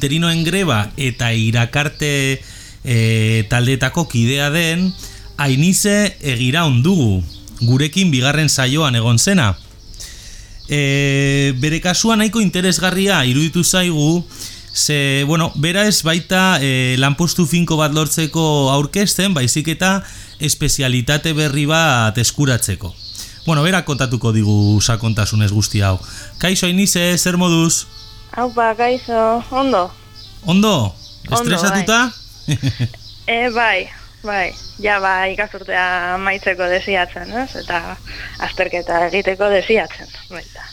Interinoen greba eta irakarte e, taldeetako kidea den Ainize egiraun dugu, gurekin bigarren saioan egon zena. E, bere kasua nahiko interesgarria iruditu zaigu, ze, bueno, bera ez baita e, lanpostu finko bat lortzeko aurkezten, baizik eta espezialitate berri bat eskuratzeko. Bueno, bera kontatuko digu sakontasunez guzti hau. Kaixo Ainize, zer moduz? Haupa, kaixo, ondo? Ondo? Estresatuta? E, bai, bai, ja ba ikasturtea maitzeko desiatzen, ez? Eta azterketa egiteko desiatzen, baita.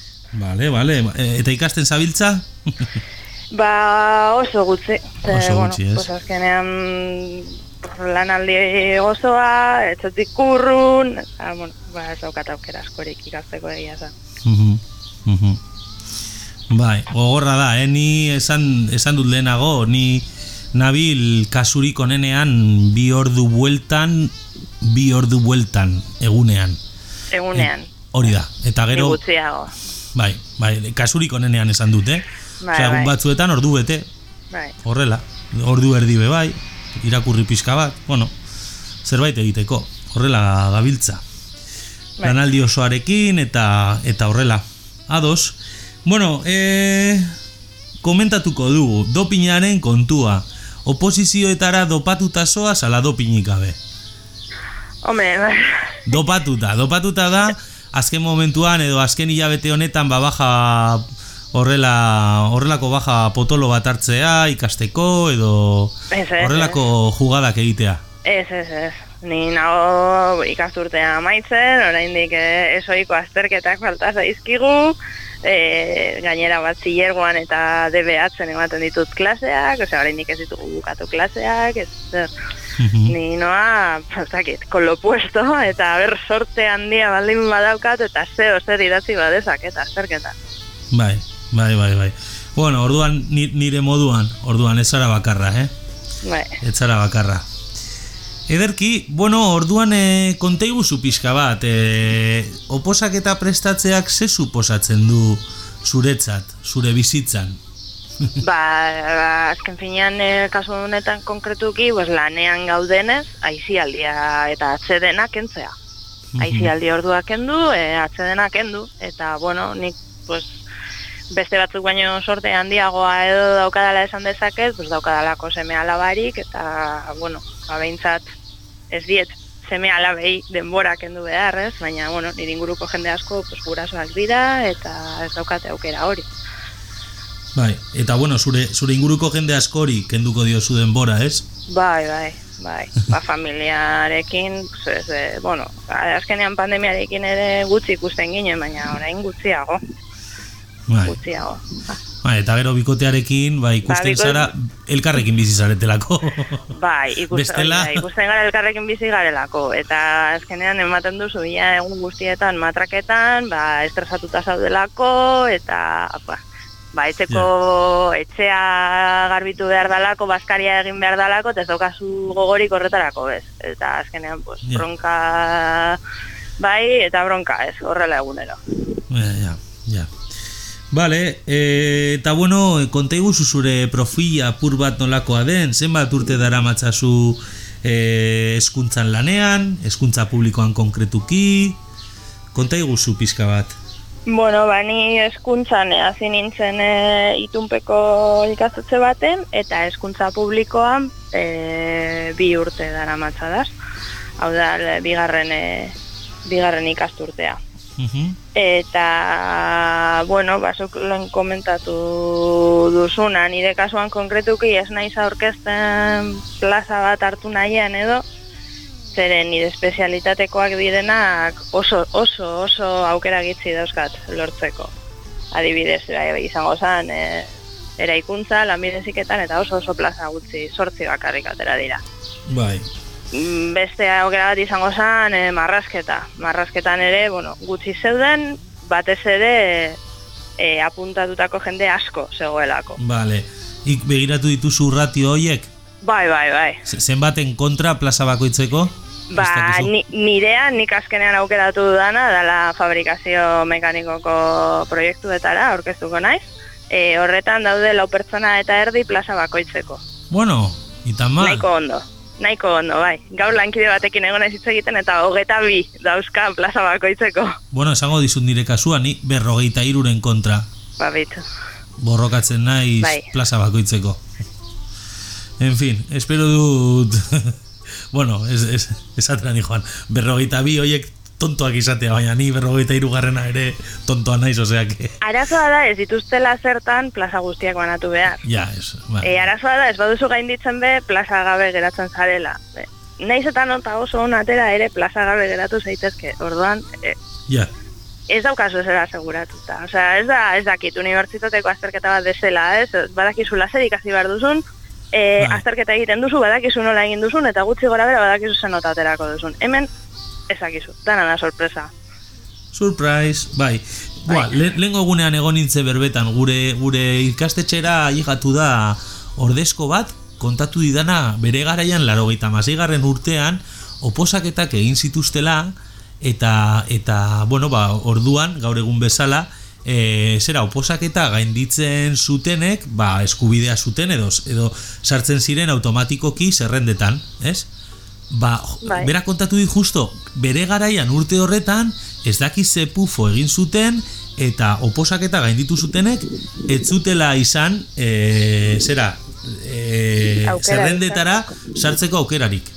Vale, vale. E, eta ikasten zabiltza? Ba oso gutxi. Oso bueno, gutxi, ez? Pues azkenean lanaldi gozoa, etxotik kurrun, eta, bueno, ba, ez daukat aukera askorik ikasteko egia zen. Mhm, mhm. Bai, gogorra da, eh? ni esan, esan dut lehenago, ni nabil kasurik onenean bi ordu bueltan, bi ordu bueltan egunean. Egunean, Hori da, eta gero, gutxiago. bai, bai, kasurik onenean esan dut, eh? Bai, Osea, bai. batzuetan ordu bete, Bai, horrela, ordu erdi be bai, irakurri pixka bat, bueno, zerbait egiteko, horrela gabiltza. Bai. Lanaldi osoarekin eta eta horrela. Ados. Bueno, e, komentatuko dugu, dopinaren kontua. Oposizioetara dopatuta zoaz ala dopinik gabe. hombre, bai. Dopatuta, dopatuta da, azken momentuan edo azken hilabete honetan ba baja horrela horrelako baja potolo bat hartzea ikasteko edo Ez, ez, horrelako jugadak egitea. Ez, ez, ez. Ni nago ikasturtea amaitzen, oraindik eh, esoiko azterketak falta zaizkigu, e, gainera bat zilergoan eta DB-atzen ematen ditut klaseak, osea, oraindik ez ditugu bukatu klaseak, ez zer. Mhm. Ni noa, zakit, con lo puesto, eta ber sorte handia baldin badaukat, eta zeo zer idatzi badezak, eta azterketa. Bai, bai, bai, bai. Bueno, orduan ni- nire moduan, orduan ez zara bakarra, eh? Bai, Ez zara bakarra. Ederki, bueno, orduan e, konta iguzu pixka bat, e, oposak eta prestatzeak ze suposatzen du zuretzat, zure bizitzan? ba, azken finean eh, kasu honetan konkretuki, pues, lanean gaudenez, aizialdia eta atsedena kentzea. Aizialdi ordua kendu, e, atsedena kendu, eta, bueno, nik, pues, beste batzuk baino sorte handiagoa edo daukadala esan dezaket, pues daukadalako seme alabarik, eta, bueno, ba, behintzat ez diet seme alabei denbora kendu behar, ez? Baina, bueno, nire inguruko jende asko, pues, gurasoak dira, eta ez daukate aukera hori. Bai, eta bueno, zure, zure inguruko jende askori kenduko diozu denbora, ez? Bai, bai, bai. Ba, familiarekin, pues, ez, eh, bueno, azkenean pandemiarekin ere gutxi ikusten ginen, baina orain gutxiago, Bai. gutxiago. Bai eta gero bikotearekin, bai, ikusten biko- zara, elkarrekin bizi zaretelako. Bai, ikusten, Bestela? bai, ikusten gara elkarrekin bizi garelako, eta azkenean ematen duzu ia egun guztietan matraketan, ba, estresatuta zaudelako, eta, ba, ba etxeko etxea garbitu behar dalako, baskaria egin behar dalako, eta ez daukazu gogorik horretarako, bez. Eta azkenean, pues, Ja. bronka bai, eta bronka ez, horrela egunero. Ja, ja, ja. Vale, e, eta bueno, konta iguzu zure profila apur bat nolakoa den, zenbat urte dara matzazu e, eskuntzan lanean, eskuntza publikoan konkretuki, konta iguzu pizka bat. Bueno, ba, ni eskuntzan eh, hasi nintzen e, itunpeko ikastetxe baten, eta eskuntza publikoan e, bi urte dara matzadaz. Hau da, bigarren, e, bigarren ikasturtea. Mhm. Eta, bueno, basuk lehen komentatu duzuna, nire kasuan konkretuki ez naiz aurkezten plaza bat hartu nahian edo, zeren nire espezialitatekoak direnak oso, oso, oso aukera gitzi dauzkat lortzeko. Adibidez, bai, izango zen, e, eraikuntza, lanbideziketan eta oso oso plaza gutxi, sortzi bakarrik atera dira. Bai, Beste aukera bat izango zen e, marrasketa. Marrasketan ere, bueno, gutxi zeuden, batez ere e, apuntatutako jende asko zegoelako. vale. Ik begiratu dituzu ratio hoiek, Bai, bai, bai. Zenbaten kontra plaza bakoitzeko? Ba, ni, nirea nik azkenean aukeratu dudana dala fabrikazio mekanikoko proiektuetara aurkeztuko naiz. E, horretan daude lau pertsona eta erdi plaza bakoitzeko. Bueno, itan mal. Nahiko ondo. Nahiko ondo, bai. Gaur lankide batekin egon ez hitz egiten eta hogeta bi dauzka plaza bakoitzeko. Bueno, esango dizut nire kasua, ni berrogeita iruren kontra Ba, bitu. borrokatzen naiz Bai. plaza bakoitzeko. En fin, espero dut... bueno, ez, ez, esatera ni joan, berrogeita bi hoiek tontoak izatea, baina ni berrogeita irugarrena ere tontoa naiz, osea que... Arazoa da ez dituztela zertan plaza guztiak banatu behar. Ja, ez, ba. E, arazoa da ez baduzu gainditzen be plaza gabe geratzen zarela. Be, Naiz eta nota oso on atera ere plaza gabe geratu zaitezke. Orduan, e, Ja, ez daukazu zera aseguratuta. Osea, ez da, ez dakit, unibertsitateko azterketa bat desela, ez? Badakizu lazer ikasi behar duzun, e, Bai. azterketa egiten duzu, badakizu nola egin duzun, eta gutxi gora bera badakizu zen nota aterako duzun. Hemen, ezakizu, dana da sorpresa. surprise, bai. Ba, le, lehengo egunean egon nintze berbetan, gure gure ikastetxera llegatu da ordezko bat, kontatu didana bere garaian laro garren urtean, oposaketak egin zituztela, eta, eta bueno, ba, orduan, gaur egun bezala, e, zera, oposaketa gainditzen zutenek, ba, eskubidea zuten edo, edo sartzen ziren automatikoki zerrendetan, ez? Ba, Bai. bera kontatu dit justo, bere garaian urte horretan, ez daki ze pufo egin zuten, eta oposaketa gainditu zutenek, ez zutela izan, e, zera, e, zerrendetara sartzeko aukerarik.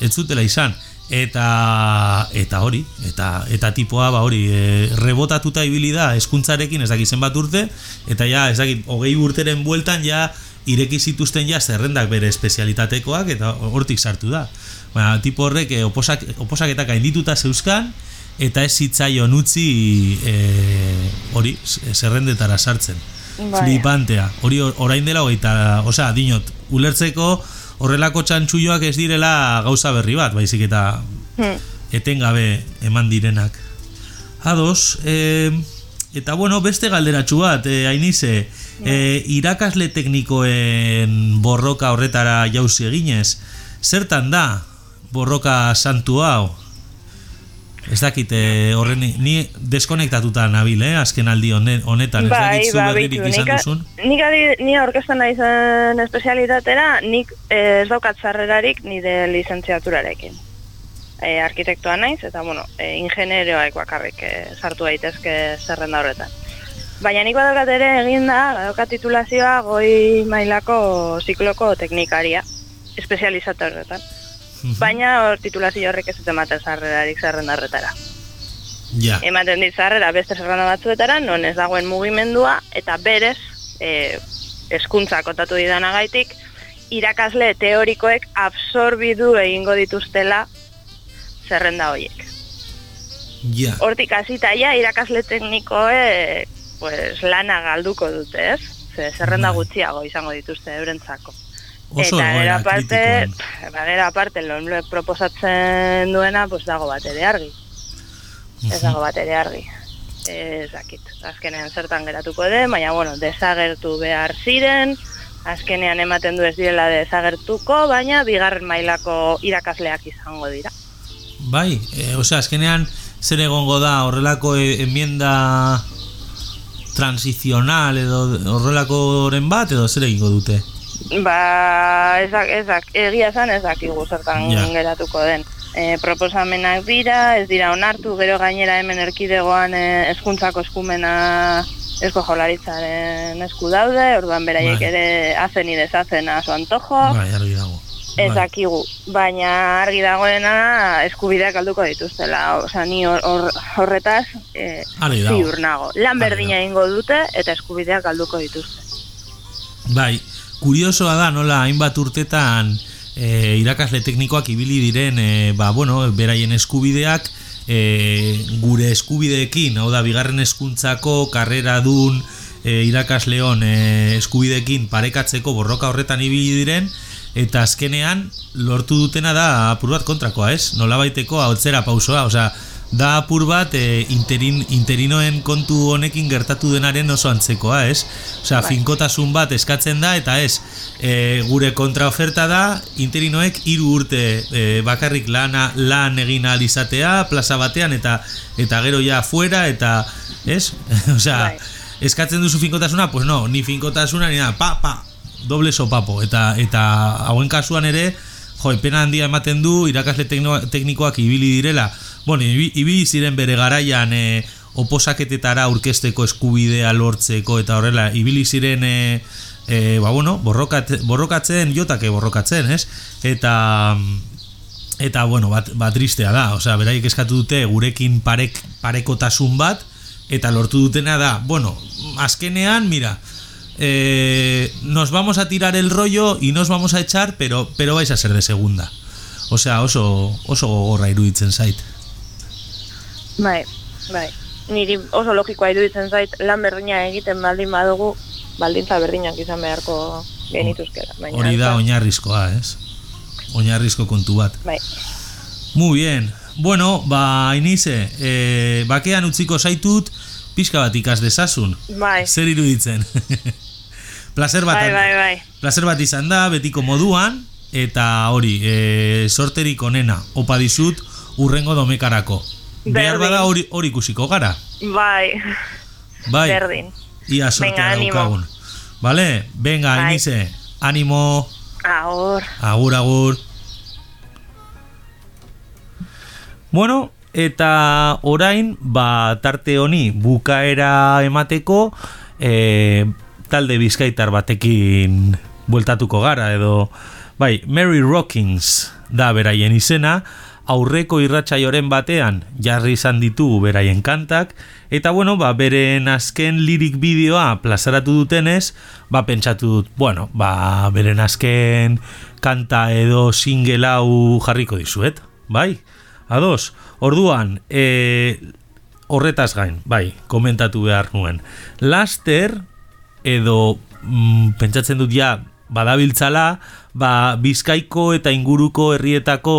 Ez zutela izan. Eta eta hori, eta eta tipoa ba hori, e, rebotatuta ibili da hezkuntzarekin ez dakit zenbat urte eta ja ez dakit 20 urteren bueltan ja ireki zituzten ja zerrendak bere espezialitatekoak eta hortik sartu da. Baina tipo horrek e, oposak, oposaketak gaindituta zeuzkan eta ez zitzaion utzi e, hori zerrendetara sartzen. Bai. Flipantea. Hori or- orain dela hogeita, osea, dinot, ulertzeko horrelako txantxulloak ez direla gauza berri bat, baizik eta Hmm. etengabe eman direnak. Ados, e, eta bueno, beste galderatxu bat, e, hainize, e, irakasle teknikoen borroka horretara jauzi eginez, zertan da borroka santu hau? Ez dakit, e, horren, ni deskonektatuta nabil, eh, azken aldi hone- honetan, ez dakit zu berririk bitu, izan duzun. nik adi, ni aurkezten nahi zen espezialitatera, nik eh, ez daukat zarrerarik nire lizentziaturarekin. E, arkitektoa naiz, eta bueno, e, ingenieroak bakarrik e, sartu daitezke zerrenda horretan. Baina nik badaukat ere eginda, badaukat titulazioa goi mailako zikloko teknikaria, espezializatu horretan. Baina hor titulazio horrek ez dut ematen zarrerarik zerrenda horretara Ja, ematen dit zarrera beste zerrenda batzuetara, non ez dagoen mugimendua, eta berez, e, eskuntza kontatu didanagaitik, irakasle teorikoek absorbidu egingo dituztela zerrenda horiek. ja, Hortik hasita ja irakasle teknikoek pues, lana galduko dute, ez? Ze zerrenda Bai. gutxiago izango dituzte eurentzako. oso eta gero aparte, pff, ba, gero aparte, lonloek proposatzen duena, pues dago bat ere argi. Ez dago bat ere argi. Ez dakit, azkenean zertan geratuko den, baina bueno, desagertu behar ziren, azkenean ematen du ez direla desagertuko, baina bigarren mailako irakasleak izango dira. Bai, e, osea, azkenean zer egongo da horrelako e, enmienda transicional edo horrelakoren bat edo zer egingo dute? Ba, ezak, ezak, egia esan ez dakigu zertan Ja. geratuko den. E, proposamenak dira, ez dira onartu, gero gainera hemen erkidegoan e, eskuntzako eskumena esko jolaritzaren esku daude, orduan beraiek Bai. ere hazen idezazen a su antojo, Bai, argi dago. Ez Bai. dakigu, baina argi dagoena eskubideak galduko dituztela, osea ni hor- hor- horretaz e, dago. ziur nago. Lan berdina egingo dute eta eskubideak galduko dituzte. Bai, kuriosoa da nola hainbat urtetan e, irakasle teknikoak ibili diren e, ba, bueno, beraien eskubideak e, gure eskubideekin, hau da, bigarren hezkuntzako karrera dun e, irakasleon e, eskubideekin parekatzeko borroka horretan ibili diren, eta azkenean lortu dutena da apur bat kontrakoa, ez? Nola baiteko hautzera pausoa, osea, da apur bat e, interin, interinoen kontu honekin gertatu denaren oso antzekoa, ez? Osea, finkotasun bat eskatzen da eta ez, e, gure kontraoferta da interinoek hiru urte e, bakarrik lana lan egin ahal izatea, plaza batean eta eta gero ja fuera eta, ez? Osea, Bai. eskatzen duzu finkotasuna, pues no, ni finkotasuna ni nada, pa, pa, doble sopapo. Eta eta hauen kasuan ere jo, pena handia ematen du irakasle teknikoak ibili direla. Bueno, ibi- ibili ziren bere garaian e, oposaketetara aurkezteko eskubidea lortzeko eta horrela. Ibili ziren e, e, ba, bueno, borrokat, borrokatzen jotake borrokatzen, ez? Eta eta bueno, bat, bat tristea da, osea, beraiek eskatu dute gurekin parek, parekotasun bat eta lortu dutena da, bueno, azkenean, mira, eh, nos vamos a tirar el rollo y nos vamos a echar, pero, pero vais a ser de segunda. Osea, oso, oso gogorra iruditzen zait. Bai, bai. Niri oso logikoa iruditzen zait lan berdina egiten baldin badugu, baldintza berdinak izan beharko genituzkela. Baina, Hori da oinarrizkoa, ez? Oinarrizko kontu bat. Bai, Muy bien. Bueno, ba, inize, eh, bakean utziko zaitut, pixka bat ikas dezasun. bai, Zer iruditzen? placer bat, bai, bai, bai. placer bat izan da, betiko moduan, eta hori, e, sorterik onena, opa dizut, urrengo domekarako. Behar Berdin. bada hori hori ikusiko gara. Bai, Bai, berdin. ia sortea daukagun. Vale, venga, Bai. inize, animo, Ahor. agur, agur. Bueno, eta orain, ba, tarte honi bukaera emateko, e, talde bizkaitar batekin bueltatuko gara, edo, bai, Mary Rockings da beraien izena, aurreko irratsaioren batean jarri izan ditugu beraien kantak, eta bueno, ba, beren azken lirik bideoa plazaratu dutenez, ba, pentsatu dut, bueno, ba, beren azken kanta edo single hau jarriko dizuet, bai? Ados, orduan, e, horretaz gain, bai, komentatu behar nuen. Laster, edo mm, pentsatzen dut ja badabiltzala, ba, Bizkaiko eta inguruko herrietako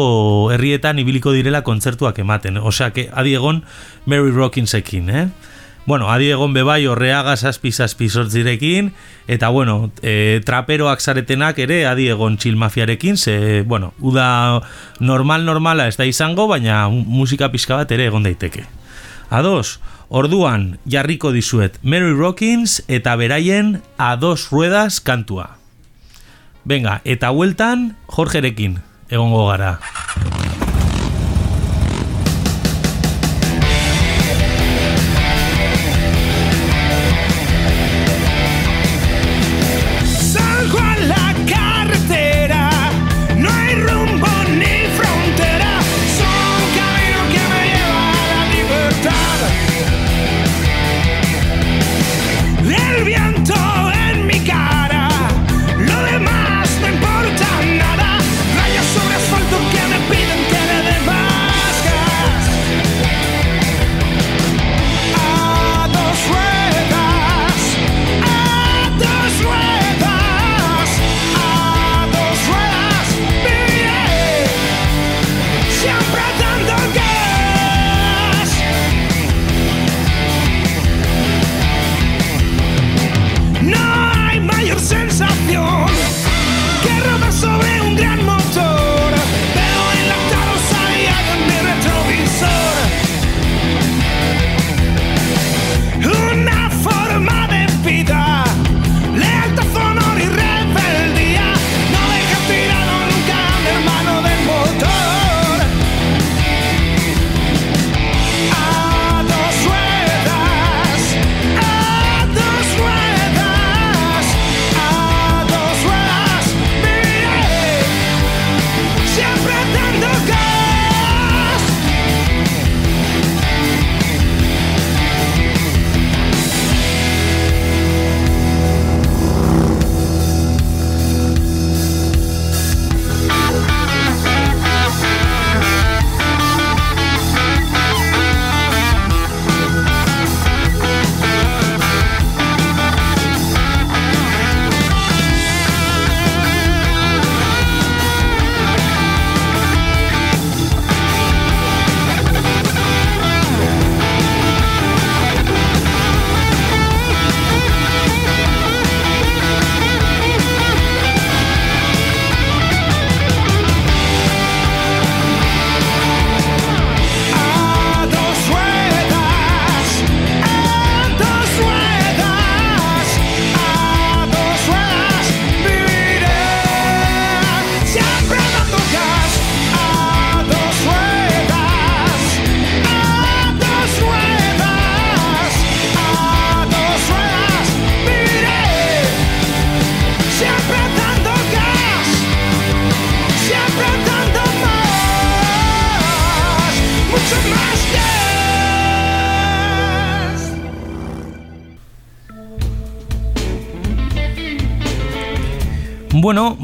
herrietan ibiliko direla kontzertuak ematen. Osea, adi egon Mary Rockinsekin, eh? Bueno, adi egon bebai horreaga zazpi zazpi sortzirekin, eta bueno, e, traperoak zaretenak ere adi egon chill mafiarekin, ze, bueno, uda normal normala ez da izango, baina mu- musika pixka bat ere egon daiteke. Ados, orduan jarriko dizuet Mary Rockins eta beraien a dos ruedas kantua. Venga, eta hueltan Jorgerekin egongo gara.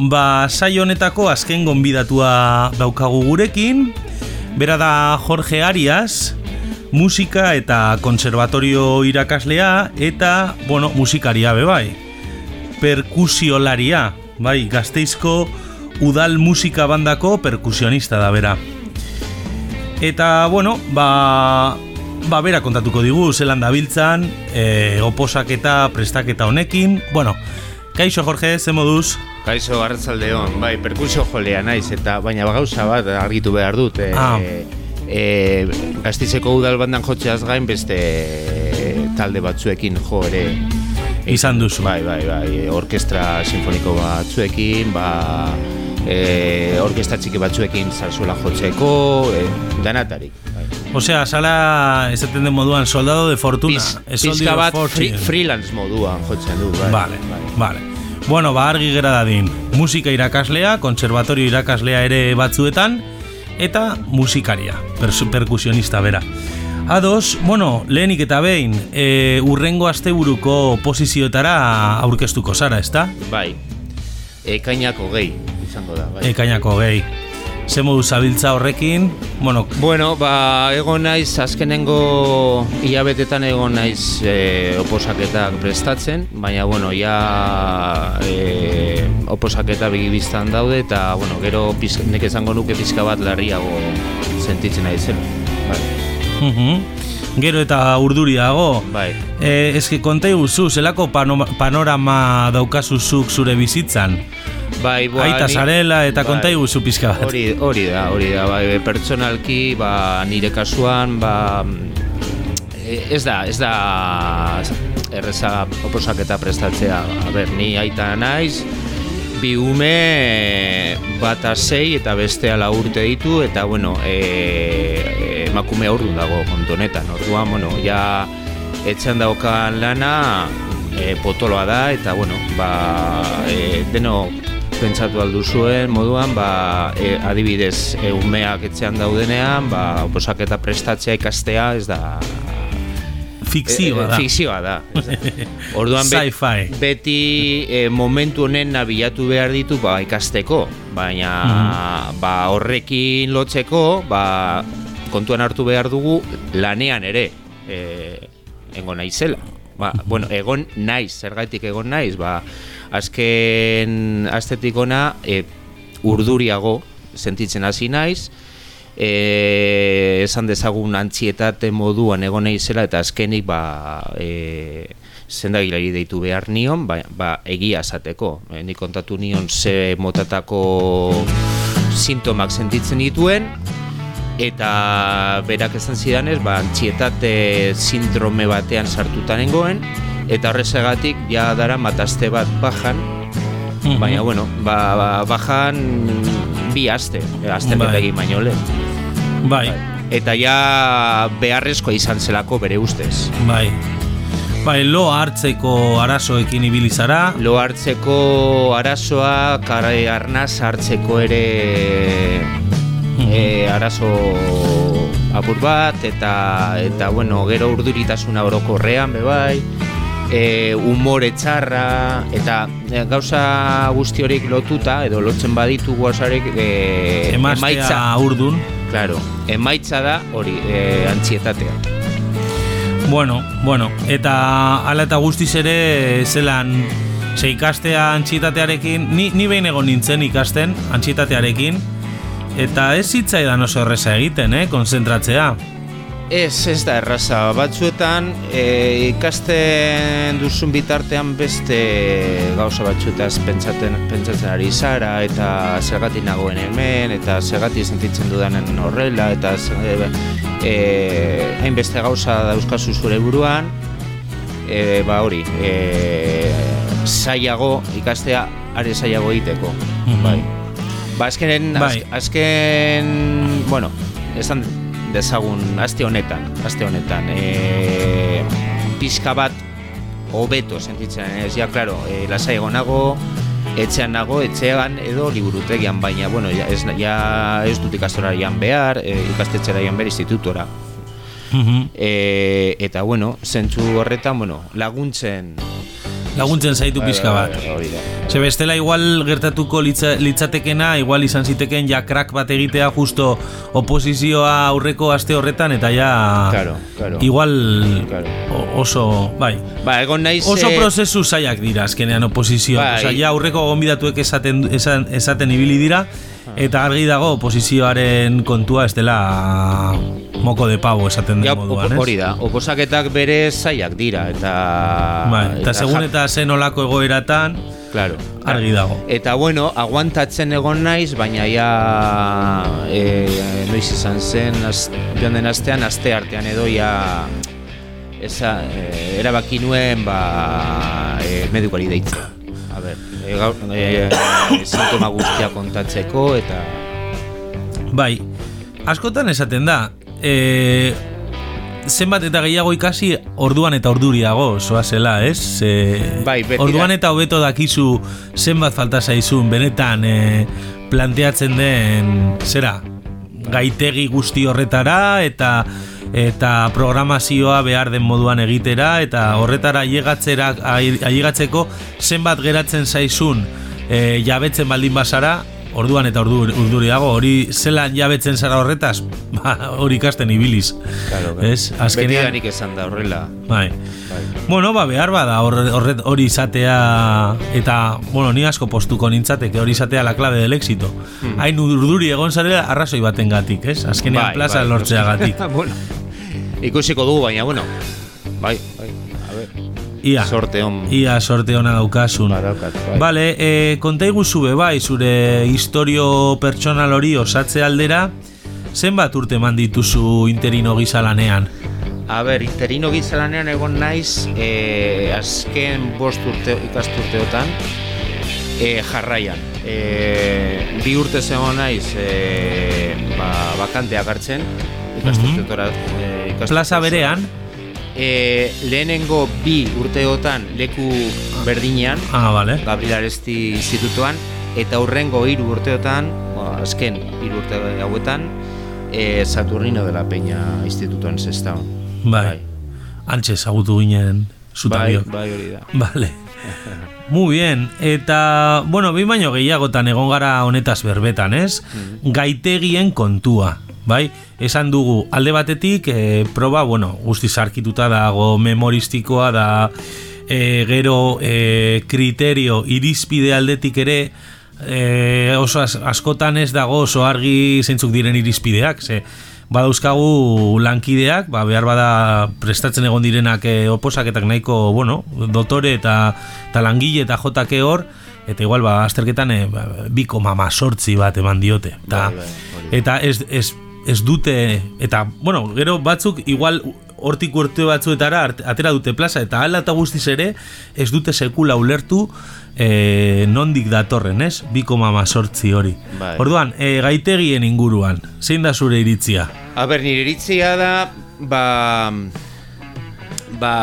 Ba, saio honetako azken gonbidatua daukagu gurekin, bera da Jorge Arias, musika eta konservatorio irakaslea eta, bueno, musikaria be bai. Perkusiolaria, bai, gazteizko udal musika bandako perkusionista da bera. Eta, bueno, ba, ba bera kontatuko digu, zelan dabiltzan, e, oposaketa, prestaketa honekin, bueno, kaixo Jorge, ze moduz? Kaixo Arratzaldeon, bai, perkusio jolea naiz eta baina gauza bat argitu behar dut. E, Ah. e, Gaztizeko udal bandan jotzeaz gain beste talde batzuekin jo ere Izan duzu. Bai, bai, bai, orkestra sinfoniko batzuekin, ba, e, orkestra txiki batzuekin zarzuela jotzeko, e, danatarik. Bai. Osea, sala esaten den moduan soldado de fortuna. Piz, Ez pizka bat free, freelance moduan jotzen du, bai. Vale, bai. vale. Bueno, ba, argi gera dadin. Musika irakaslea, konservatorio irakaslea ere batzuetan, eta musikaria, persu- perkusionista bera. Ados, bueno, lehenik eta behin, e, urrengo asteburuko posizioetara aurkeztuko zara, ezta? Bai, ekainako gehi izango da, bai. Ekainako gehi. Ze modu zabiltza horrekin, bueno, Bueno, ba, egon naiz, azkenengo hilabetetan egon naiz e, oposaketak prestatzen, baina, bueno, ja e, oposaketa begibiztan daude, eta, bueno, gero pizk, nek esango nuke pizka bat larriago sentitzen naizela. Bai, mhm. gero eta urduriago. bai. E, eske konta iguzu, zelako pano, panorama daukazuzuk zure bizitzan? Bai, boa, Aita zarela eta bai. konta iguzu pizka bat. Hori, hori da, hori da, bai, pertsonalki, ba, nire kasuan, ba, e, ez da, ez da erreza oposaketa prestatzea. A ber, ni aita naiz, bi ume bata sei eta bestea lau urte ditu, eta, bueno, e, emakume aurrun dago kontu honetan. Orduan, bueno, ja etxean daukan lana e, potoloa da, eta, bueno, ba, e, deno pentsatu aldu zuen moduan, ba, e, adibidez, e, umeak etxean daudenean, ba, oposaketa prestatzea ikastea ez da... Fikzioa e, da. Fikzioa da. Orduan Sci-fi. beti e, momentu honen nabilatu behar ditu ba, ikasteko, baina Mhm. ba, horrekin lotzeko ba, kontuan hartu behar dugu lanean ere e, egon naizela. Ba, bueno, egon naiz, zergaitik egon naiz, ba, azken astetik ona e, urduriago sentitzen hasi naiz, e, esan dezagun antzietate moduan egon naizela eta azkenik ba, e, zendagilari deitu behar nion, ba, ba egia esateko. E, nik kontatu nion ze motatako sintomak sentitzen dituen, eta berak esan zidanez, ba, antzietate sindrome batean sartuta nengoen, eta horrezagatik ja dara matazte bat bajan, Mhm. baina bueno, ba, ba, bajan bi aste, azterketa Bai. egin baino lehen. Bai, Eta ja beharrezkoa izan zelako bere ustez. bai. Bai, lo hartzeko arazoekin ibili zara. Lo hartzeko arazoa, kare arnaz hartzeko ere e, arazo apur bat, eta, eta bueno, gero urduritasuna orokorrean, be bai, e, umore txarra, eta e, gauza guzti horik lotuta, edo lotzen baditu guazarek, e, Emaztea urdun. claro, emaitza da hori, e, antzietatea. Bueno, bueno, eta hala eta guztiz ere zelan ze ikastea antxietatearekin, ni, ni behin egon nintzen ikasten antxietatearekin, eta ez zitzaidan oso erreza egiten, eh, konzentratzea. Ez, ez da erraza. Batzuetan e, ikasten duzun bitartean beste gauza batzuetaz pentsaten, pentsatzen ari zara eta zergatik nagoen hemen eta zergatik sentitzen dudanen horrela eta e, e, hainbeste gauza dauzkazu zure buruan e, ba hori e, zailago ikastea are zailago egiteko Mhm. bai. Ba, azkenen, az, Bai. azken, bueno, esan dezagun aste honetan, aste honetan, e, pixka bat hobeto sentitzen, ez, ja, claro, e, lasai nago, etxean nago, etxean edo liburutegian, baina, bueno, ja, ez, ja, ez dut ikastora joan behar, e, ikastetxera joan behar institutora. Mhm. E, eta, bueno, zentzu horretan, bueno, laguntzen laguntzen zaitu pixka bat. Bai, bai, hori da. Ze bestela igual gertatuko litza, litzatekena, igual izan ziteken ja crack bat egitea justo oposizioa aurreko aste horretan eta ja Claro, claro. igual Claro. o- oso, bai. Ba, egon naiz... Oso eh, prozesu zaiak dira azkenean oposizioa. Bai. Osea, ja aurreko gonbidatuek esaten, esan, esaten ibili dira eta argi dago oposizioaren kontua ez dela moko de pavo esaten Ja, den moduan, op- hori ez? da, oposaketak bere zaiak dira, eta... Bai, eta segun ja- eta zen olako egoeratan, Claro. argi dago. Eta bueno, aguantatzen egon naiz, baina ja e, noiz izan zen, az, joan den astean, aste artean edo ja eza, e, erabaki nuen ba, e, medikari deitzea. A ber, e, e, sintoma guztia kontatzeko eta Bai, askotan esaten da, e, zenbat eta gehiago ikasi orduan eta orduriago zoazela, ez? E, Bai, beti orduan eta hobeto dakizu zenbat falta zaizun, benetan e, planteatzen den, zera, gaitegi guzti horretara eta eta programazioa behar den moduan egitera eta horretara ailegatzera ailegatzeko zenbat geratzen zaizun e, jabetzen baldin bazara orduan eta ordu, urduriago hori zelan jabetzen zara horretaz? Ba, hori ikasten ibiliz. Claro, ez? Beti azkenean danik esan da horrela. bai. Bai. Bueno, ba, behar bada hori izatea eta, bueno, ni asko postuko nintzateke hori izatea la clave del éxito. Hain urduri egon zarela arrazoi batengatik, ez? Azkenean Bai, plaza bai, lortzeagatik. bueno, ikusiko dugu, baina bueno, bai, bai, a ver, Ia, sorte on ia sorte ona daukasun. badaukat, bai. Vale, e, konta iguzu be, bai, zure historio pertsonal hori osatze aldera, zenbat urte eman dituzu interino gisa lanean? A ber, interino gizalanean egon naiz e, azken bost urte, ikasturteotan e, jarraian. E, bi urte egon naiz e, ba, bakanteak hartzen ikasturteotora e, ikasturte Plaza berean? E, lehenengo bi urteotan leku berdinean, Ah, vale. Gabriel Aresti institutuan, eta hurrengo hiru urteotan, ba, azken hiru urte hauetan, e, Saturnino de la Peña institutuan zestaun. Bai. Antxe ezagutu ginen Bai, zutabiok. bai hori da. Vale. Muy bien, eta, bueno, bi baino gehiagotan egon gara honetaz berbetan, ez? Gaitegien kontua, bai? Esan dugu, alde batetik, e, proba, bueno, guztiz arkituta dago, memoristikoa da, e, gero e, kriterio, irizpide aldetik ere, e, oso as- askotan ez dago oso argi zeintzuk diren irizpideak, ze badauzkagu lankideak, ba, behar bada prestatzen egon direnak e, oposaketak nahiko, bueno, dotore eta, eta langile eta jotake hor, eta igual ba, azterketan e, ba, biko mama sortzi bat eman diote. Eta, Bai, bai, hori da. eta ez, ez, ez dute, eta, bueno, gero batzuk igual hortik urte batzuetara atera dute plaza, eta hala eta guztiz ere ez dute sekula ulertu e, nondik datorren, ez? Biko mama sortzi hori. Bai. Orduan, e, gaitegien inguruan, zein da zure iritzia? A ber, nire iritzia da, ba, ba,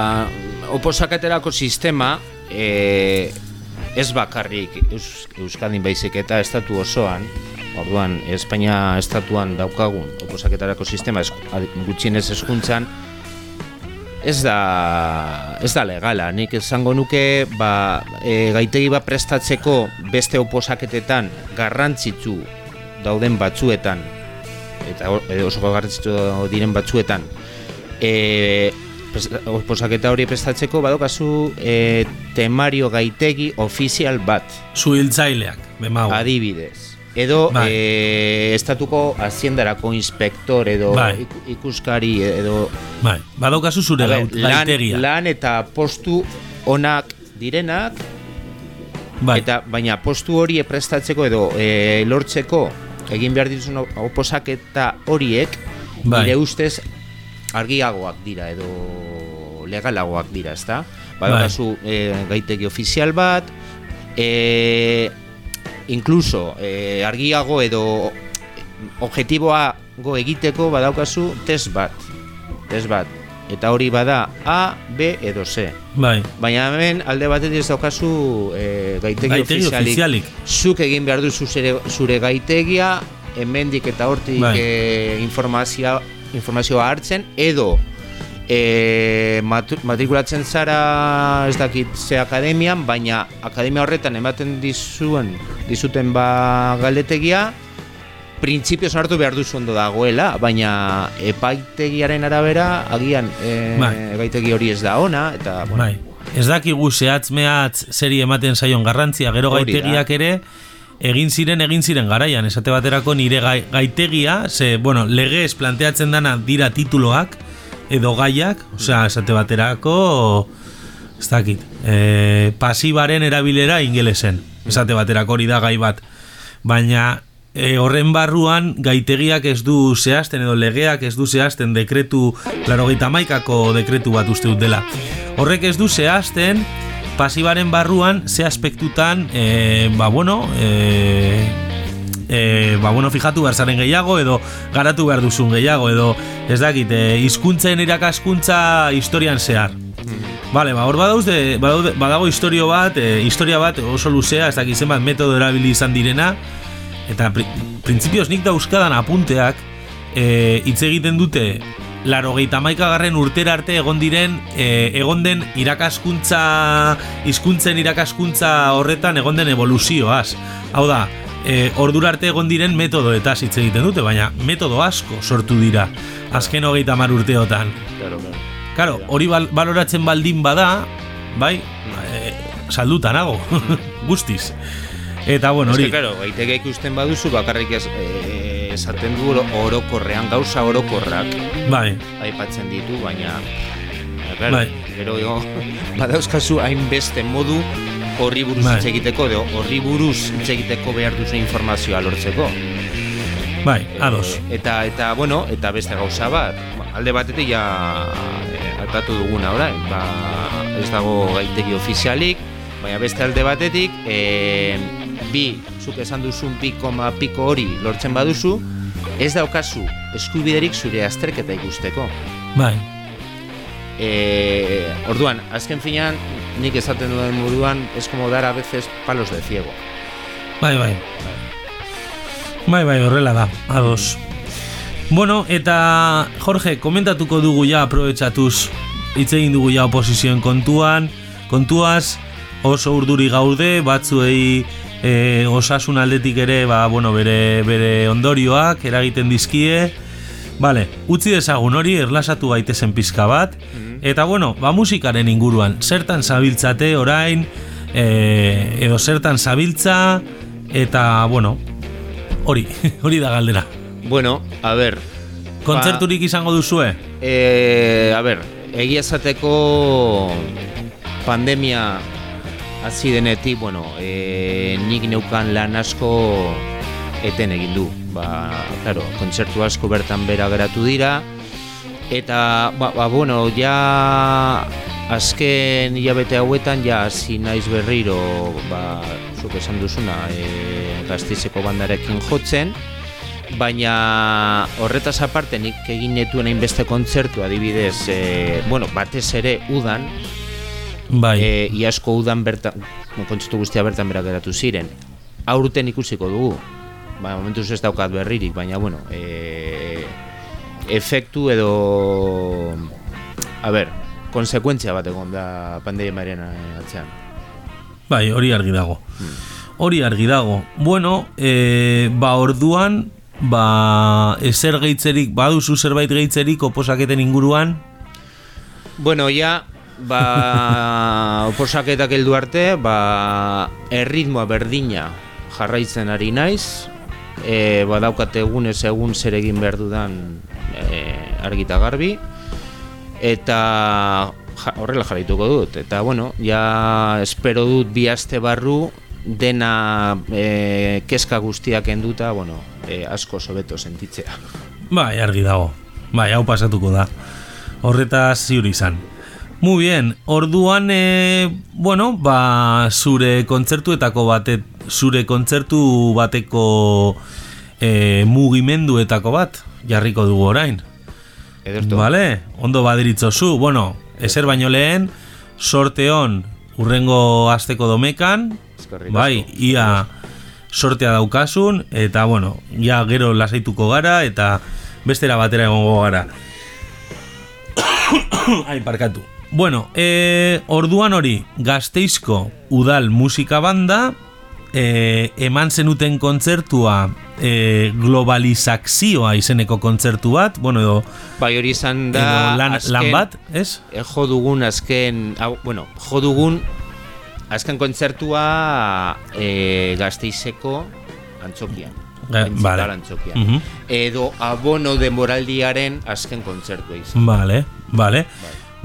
oposaketerako sistema, e, ez bakarrik Eus, Euskadin baizik eta estatu osoan, orduan, Espainia estatuan daukagun oposaketarako sistema gutxienez eskuntzan, ez da, ez da legala, nik esango nuke ba, e, gaitegi bat prestatzeko beste oposaketetan garrantzitsu dauden batzuetan eta edo oso garrantzitsu diren batzuetan e, oposaketa hori prestatzeko badokazu e, temario gaitegi ofizial bat. Zuhiltzaileak, bemago. adibidez edo Bai. e, estatuko haziendarako inspektor edo Bai. iku- ikuskari edo Bai, badaukazu zure gaut- lan, lan eta postu onak direnak bai. eta baina postu hori prestatzeko edo e, lortzeko egin behar dituzun oposaketa horiek Bai. nire ustez argiagoak dira edo legalagoak dira, ezta? Badakazu e, gaitegi ofizial bat, e, incluso e, argiago edo objektiboago egiteko badaukazu test bat. Test bat. Eta hori bada A, B edo C. bai. Baina hemen alde batetik ez daukazu e, gaitegi, Gaitegi ofizialik. ofizialik. Zuk egin behar duzu zure, zure gaitegia, hemendik eta hortik Bai. e, informazioa, informazioa hartzen, edo e, matrikulatzen zara ez dakit ze akademian, baina akademia horretan ematen dizuen, dizuten ba galdetegia, printzipioz hartu behar duzu ondo dagoela, baina epaitegiaren arabera, agian e, Bai. epaitegi hori ez da ona, eta bueno, Bai. Ez dakigu zehatz mehatz zeri ematen zaion garrantzia, gero gaitegiak ere egin ziren egin ziren garaian, esate baterako nire gai, gaitegia, ze, bueno, legez planteatzen dana dira tituloak edo gaiak, osea, esate baterako ez dakit, e, pasibaren erabilera ingelesen, esate baterako hori da gai bat, baina e, horren barruan gaitegiak ez du zehazten edo legeak ez du zehazten dekretu larogeita maikako dekretu bat uste dut dela. Horrek ez du zehazten pasibaren barruan ze aspektutan e, ba bueno e, e, ba bueno fijatu behar zaren gehiago edo garatu behar duzun gehiago edo ez dakit e, hizkuntzen irakaskuntza historian zehar. Vale, ba, hor badauzde, badaude, badago historio bat, e, historia bat oso luzea, ez dakit zenbat metodo erabili izan direna, eta pri, printzipioz nik dauzkadan apunteak e, hitz egiten dute larogeita garren urtera arte egon diren e, egon den irakaskuntza hizkuntzen irakaskuntza horretan egon den evoluzioaz. Hau da, e, ordura arte egon diren metodo eta hitz egiten dute, baina metodo asko sortu dira azken hogeita mar urteotan. claro, claro. Claro, hori bal baloratzen baldin bada, bai, e, salduta nago, guztiz. Eta bueno, Ez hori, claro, gaitega ikusten baduzu bakarrik ez, e, esaten du oro- orokorrean gauza orokorrak bai, aipatzen ditu, baina eh, claro, Bai. gero badauzkazu hainbeste modu horri buruz Bai. hitz egiteko, edo horri buruz hitz egiteko behar duzu informazioa lortzeko. bai, ados. E, eta, eta, bueno, eta beste gauza bat, ba, alde batetik ja e, aipatu duguna orain, ba, ez dago gaitegi ofizialik, baina beste alde batetik, e, bi, zuk esan duzun bi koma piko hori lortzen baduzu, ez daukazu eskubiderik zure azterketa ikusteko. Bai, E, orduan, azken finean, nik esaten duen moduan, es como dar a veces palos de ciego. bai, bai. Bai, bai, horrela da, ados. Bueno, eta Jorge, komentatuko dugu ja aprobetsatuz hitz egin dugu ja oposizioen kontuan, kontuaz oso urduri gaude, batzuei e, osasun aldetik ere, ba, bueno, bere, bere ondorioak eragiten dizkie. Vale, utzi dezagun hori, erlasatu gaitezen pizka bat. Eta bueno, ba musikaren inguruan, zertan zabiltzate orain, e, edo zertan zabiltza, eta bueno, hori, hori da galdera. Bueno, a ver, Kontzerturik izango duzue? E, a ber, egia esateko pandemia hasi denetik, bueno, e, nik neukan lan asko eten egin du. Ba, claro, kontzertu asko bertan bera geratu dira, eta, ba, ba bueno, ja azken hilabete hauetan ja hasi naiz berriro, ba, zuk esan duzuna, e, gaztizeko bandarekin jotzen, baina horretaz aparte nik egin netuen hainbeste kontzertu adibidez, e, bueno, batez ere udan, Bai, e, iasko udan bertan, kontzertu guztia bertan berak geratu ziren. Aurten ikusiko dugu, ba, momentuz ez daukat berririk, baina, bueno, e, efektu edo, a ber, konsekuentzia bat egon da pandemiaren atzean. bai, hori argi dago. Hori argi dago. Bueno, e, ba orduan, ba ezer geitzerik, baduzu zerbait geitzerik oposaketen inguruan, Bueno, ja, ba, oposaketak heldu arte, ba, erritmoa berdina jarraitzen ari naiz, e, badaukate egunez egun zer egin behar dudan e, argita garbi, eta ja, horrela jarraituko dut. Eta, bueno, ja espero dut bi aste barru dena e, kezka guztiak enduta, bueno, e, asko sobeto sentitzea. bai, argi dago. Bai, hau pasatuko da. Horretaz ziur izan. Muy bien, orduan, e, bueno, ba, zure kontzertuetako batet, zure kontzertu bateko e, mugimenduetako bat, jarriko dugu orain. Ederto? Vale, ondo badiritzozu, bueno, ezer baino lehen, sorte on, urrengo asteko domekan, bai, ia sortea daukasun, eta bueno, ja gero lasaituko gara, eta bestera batera egongo gara. Ai, parkatu. Bueno, e, orduan hori, gazteizko udal musika banda, e, eman zenuten kontzertua e, globalizazioa izeneko kontzertu bat, bueno, edo, Bai, hori izan edo da lan, lan bat, ez? jo dugun azken, hau, bueno, jo dugun azken kontzertua e, gazteizeko antzokian. Vale. antzokian. Mhm. Edo abono denboraldiaren azken kontzertua izan. Vale, vale.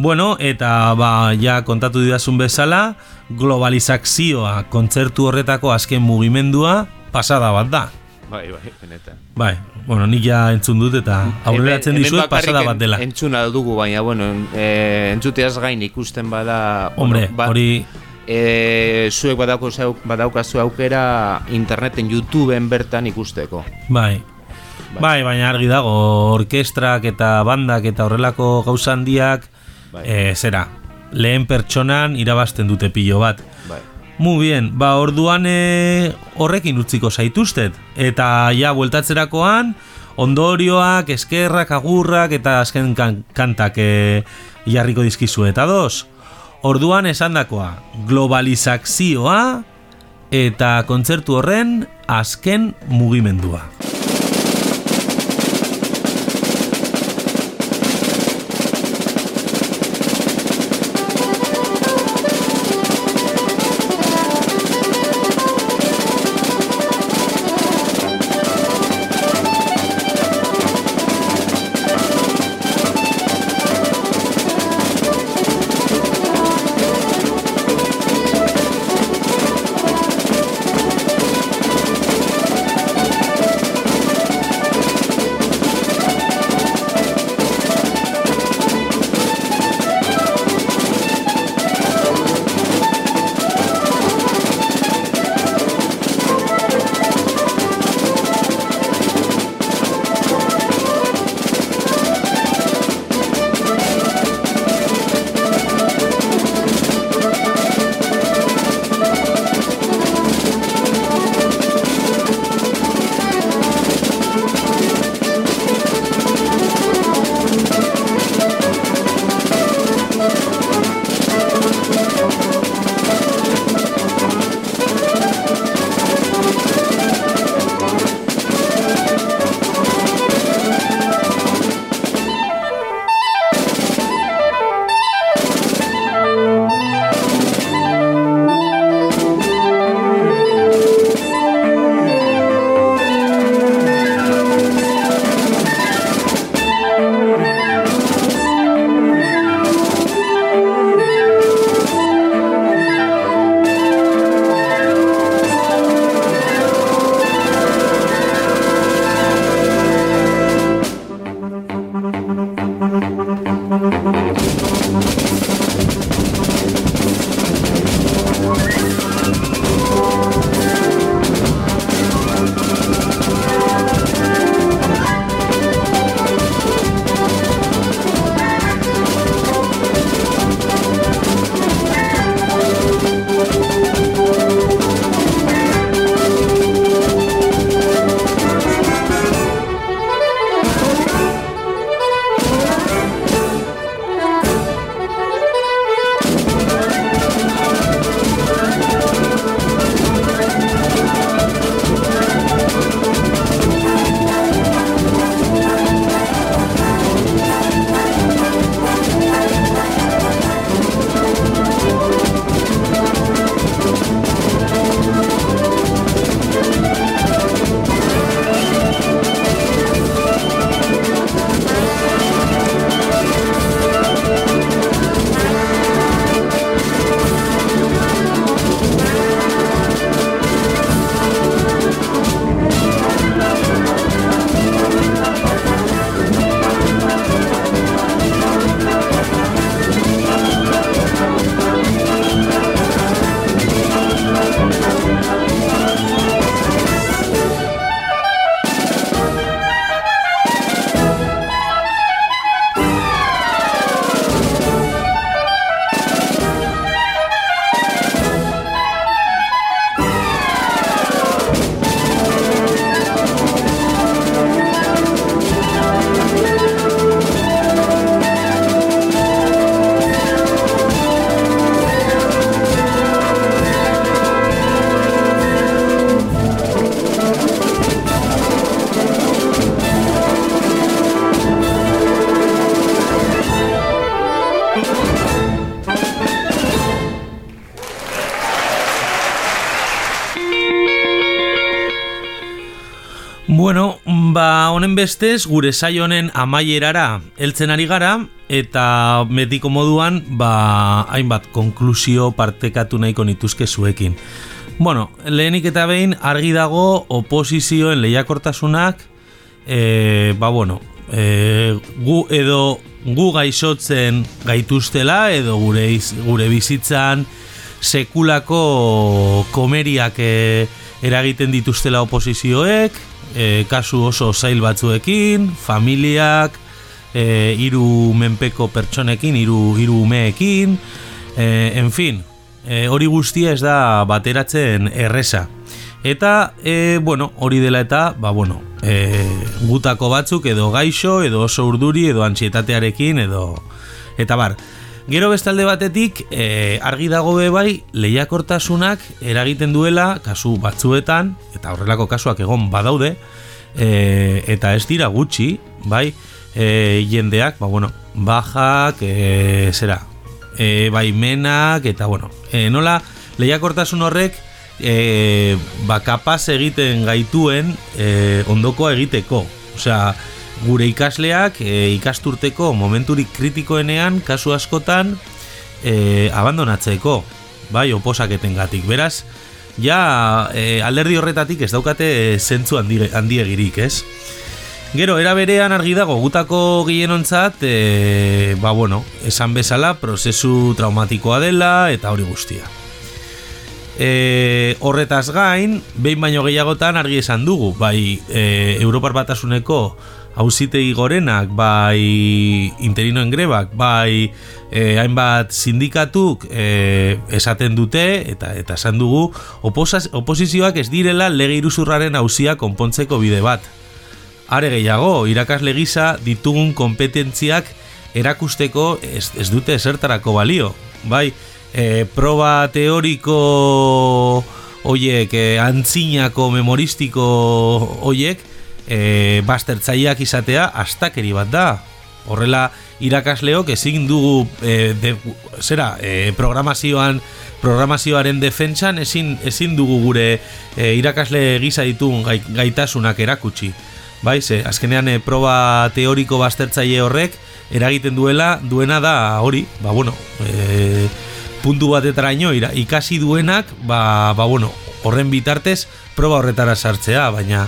Bueno, eta ba, ja kontatu didazun bezala, globalizazioa kontzertu horretako azken mugimendua pasada bat da. Bai, bai, benetan. Bai, bueno, nik ja entzun dut eta aurreratzen dizuet pasada bat dela. en- Entzuna dugu, baina, bueno, e, entzuteaz gain ikusten bada... Hombre, bueno, ba- hori e, zuek badauko, badaukazu aukera interneten YouTubeen bertan ikusteko. Bai. Bai, baina argi dago orkestrak eta bandak eta horrelako gauza handiak Bai. eh, zera, lehen pertsonan irabazten dute pilo bat. Bai. Muy bien, ba orduan eh, horrekin utziko zaituztet eta ja bueltatzerakoan ondorioak, eskerrak, agurrak eta azken kan kantak eh, jarriko dizkizu eta dos. Orduan esandakoa, globalizazioa eta kontzertu horren azken mugimendua. Honen bestez, gure saio honen amaierara heltzen ari gara, eta metiko moduan, ba, hainbat konklusio partekatu nahiko nituzke zuekin. Bueno, lehenik eta behin argi dago oposizioen lehiakortasunak, e, ba bueno, e, gu edo gu gaixotzen gaituztela edo gure iz- gure bizitzan sekulako komeriak e, eragiten dituztela oposizioek, e, kasu oso zail batzuekin, familiak, e, hiru menpeko pertsonekin, hiru hiru umeekin, e, en fin, e, hori guztia ez da bateratzen erresa. Eta, e, bueno, hori dela eta, ba, bueno, e, gutako batzuk edo gaixo, edo oso urduri, edo antsietatearekin, edo... Eta bar, gero bestalde batetik, e, argi dago be bai, lehiakortasunak eragiten duela, kasu batzuetan, eta horrelako kasuak egon badaude, e, eta ez dira gutxi, bai, e, jendeak, ba, bueno, bajak, e, zera, e, baimenak, eta, bueno, e, nola, lehiakortasun horrek, e, ba, kapaz egiten gaituen e, ondokoa egiteko. Osea, gure ikasleak e, ikasturteko momenturik kritikoenean, kasu askotan, e, abandonatzeko, bai, oposaketengatik. Beraz, ja e, alderdi horretatik ez daukate zentzu handi, handiegirik, ez? Gero, era berean argi dago gutako gehienontzat, e, ba bueno, esan bezala, prozesu traumatikoa dela eta hori guztia. E, horretaz gain, behin baino gehiagotan argi esan dugu, bai e, Europar Batasuneko hauzitegi gorenak, bai interinoen grebak, bai e, hainbat sindikatuk e, esaten dute, eta eta esan dugu, oposizioak ez direla lege iruzurraren hauzia konpontzeko bide bat. Are gehiago, irakasle gisa ditugun kompetentziak erakusteko ez, ez dute esertarako balio. Bai, e, proba teoriko oiek, e, antzinako memoristiko oiek, e, bastertzaileak izatea astakeri bat da. Horrela irakasleok ezin dugu e, de, zera, e, programazioan programazioaren defentsan ezin, ezin dugu gure e, irakasle gisa ditugun gai- gaitasunak erakutsi. Bai, ze, azkenean e, proba teoriko bastertzaile horrek eragiten duela duena da hori, ba bueno, e, puntu batetaraino ira, ikasi duenak, ba, ba bueno, horren bitartez proba horretara sartzea, baina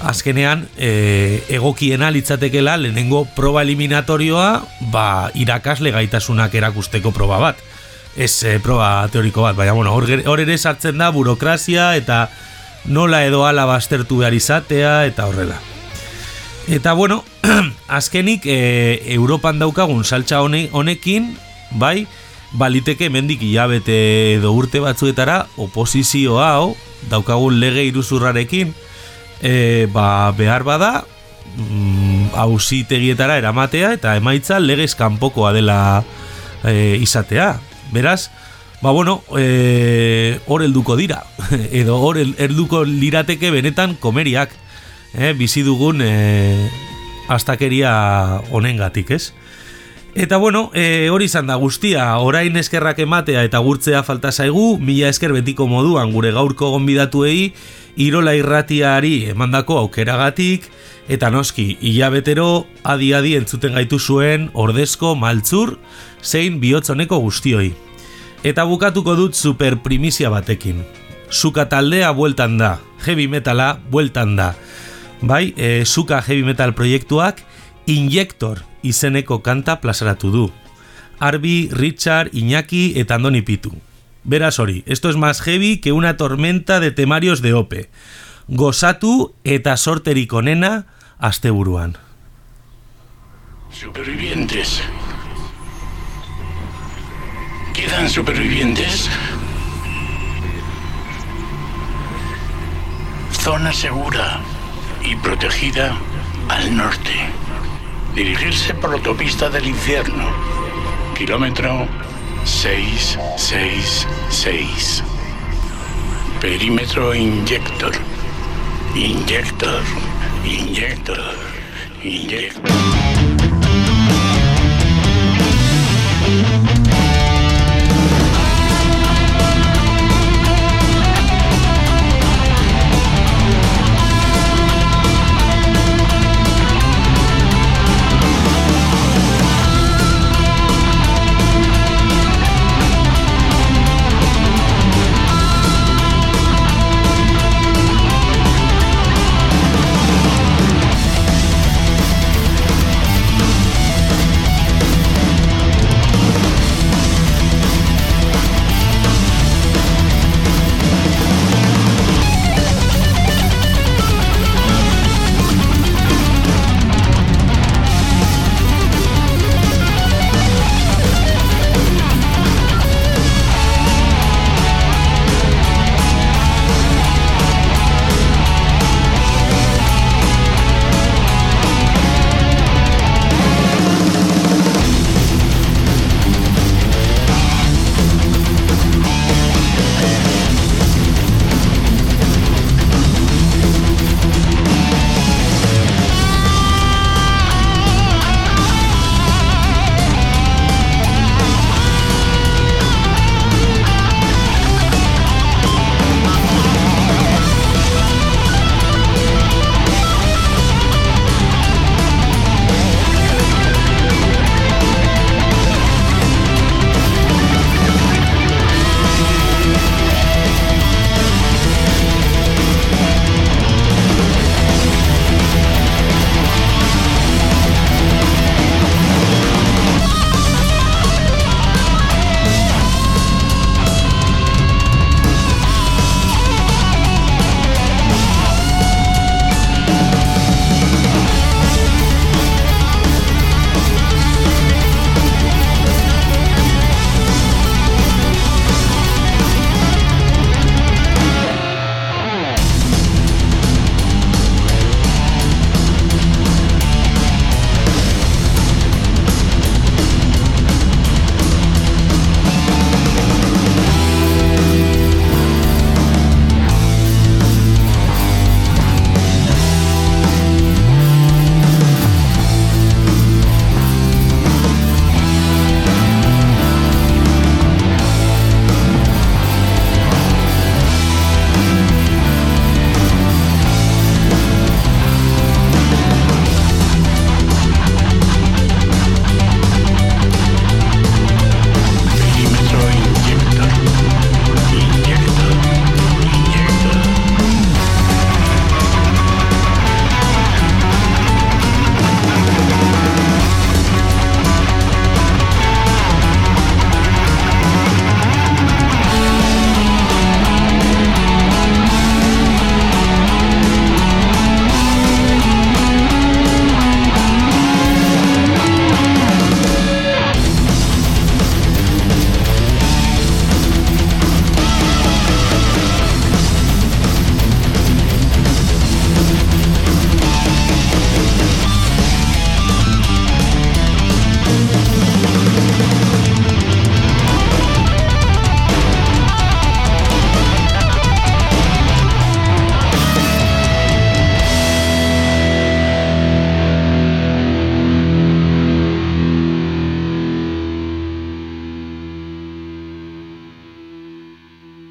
azkenean e, egokiena litzatekela lehenengo proba eliminatorioa ba, irakasle gaitasunak erakusteko proba bat. Ez e, proba teoriko bat, baina bueno, hor, ere sartzen da burokrazia eta nola edo ala baztertu behar izatea eta horrela. Eta bueno, azkenik e, Europan daukagun saltza hone, honekin, bai, baliteke mendik hilabete edo urte batzuetara oposizio hau daukagun lege iruzurrarekin e, ba, behar bada mm, auzitegietara eramatea eta emaitza legez kanpokoa dela e, izatea. Beraz, ba bueno, e, hor helduko dira edo hor hel- helduko lirateke benetan komeriak eh, bizi dugun e, astakeria honengatik, ez? Eta bueno, e, hori izan da guztia, orain eskerrak ematea eta gurtzea falta zaigu, mila esker betiko moduan gure gaurko gonbidatuei, Irola irratiari emandako aukeragatik, eta noski, hilabetero adi-adi entzuten gaitu zuen ordezko maltzur, zein bihotzoneko guztioi. Eta bukatuko dut super primizia batekin. Suka taldea bueltan da, heavy metala bueltan da. Bai, e, Suka heavy metal proiektuak Injektor izeneko kanta plazaratu du. Arbi, Richard, Iñaki eta Andoni Pitu. Beraz hori, esto es más heavy que una tormenta de temarios de ope. Gozatu eta sorterik onena asteburuan. Supervivientes. ¿Quedan supervivientes? Zona segura y protegida al norte dirigirse por la autopista del infierno, kilómetro 666. Perímetro inyector. Inyector. Inyector. Inyector.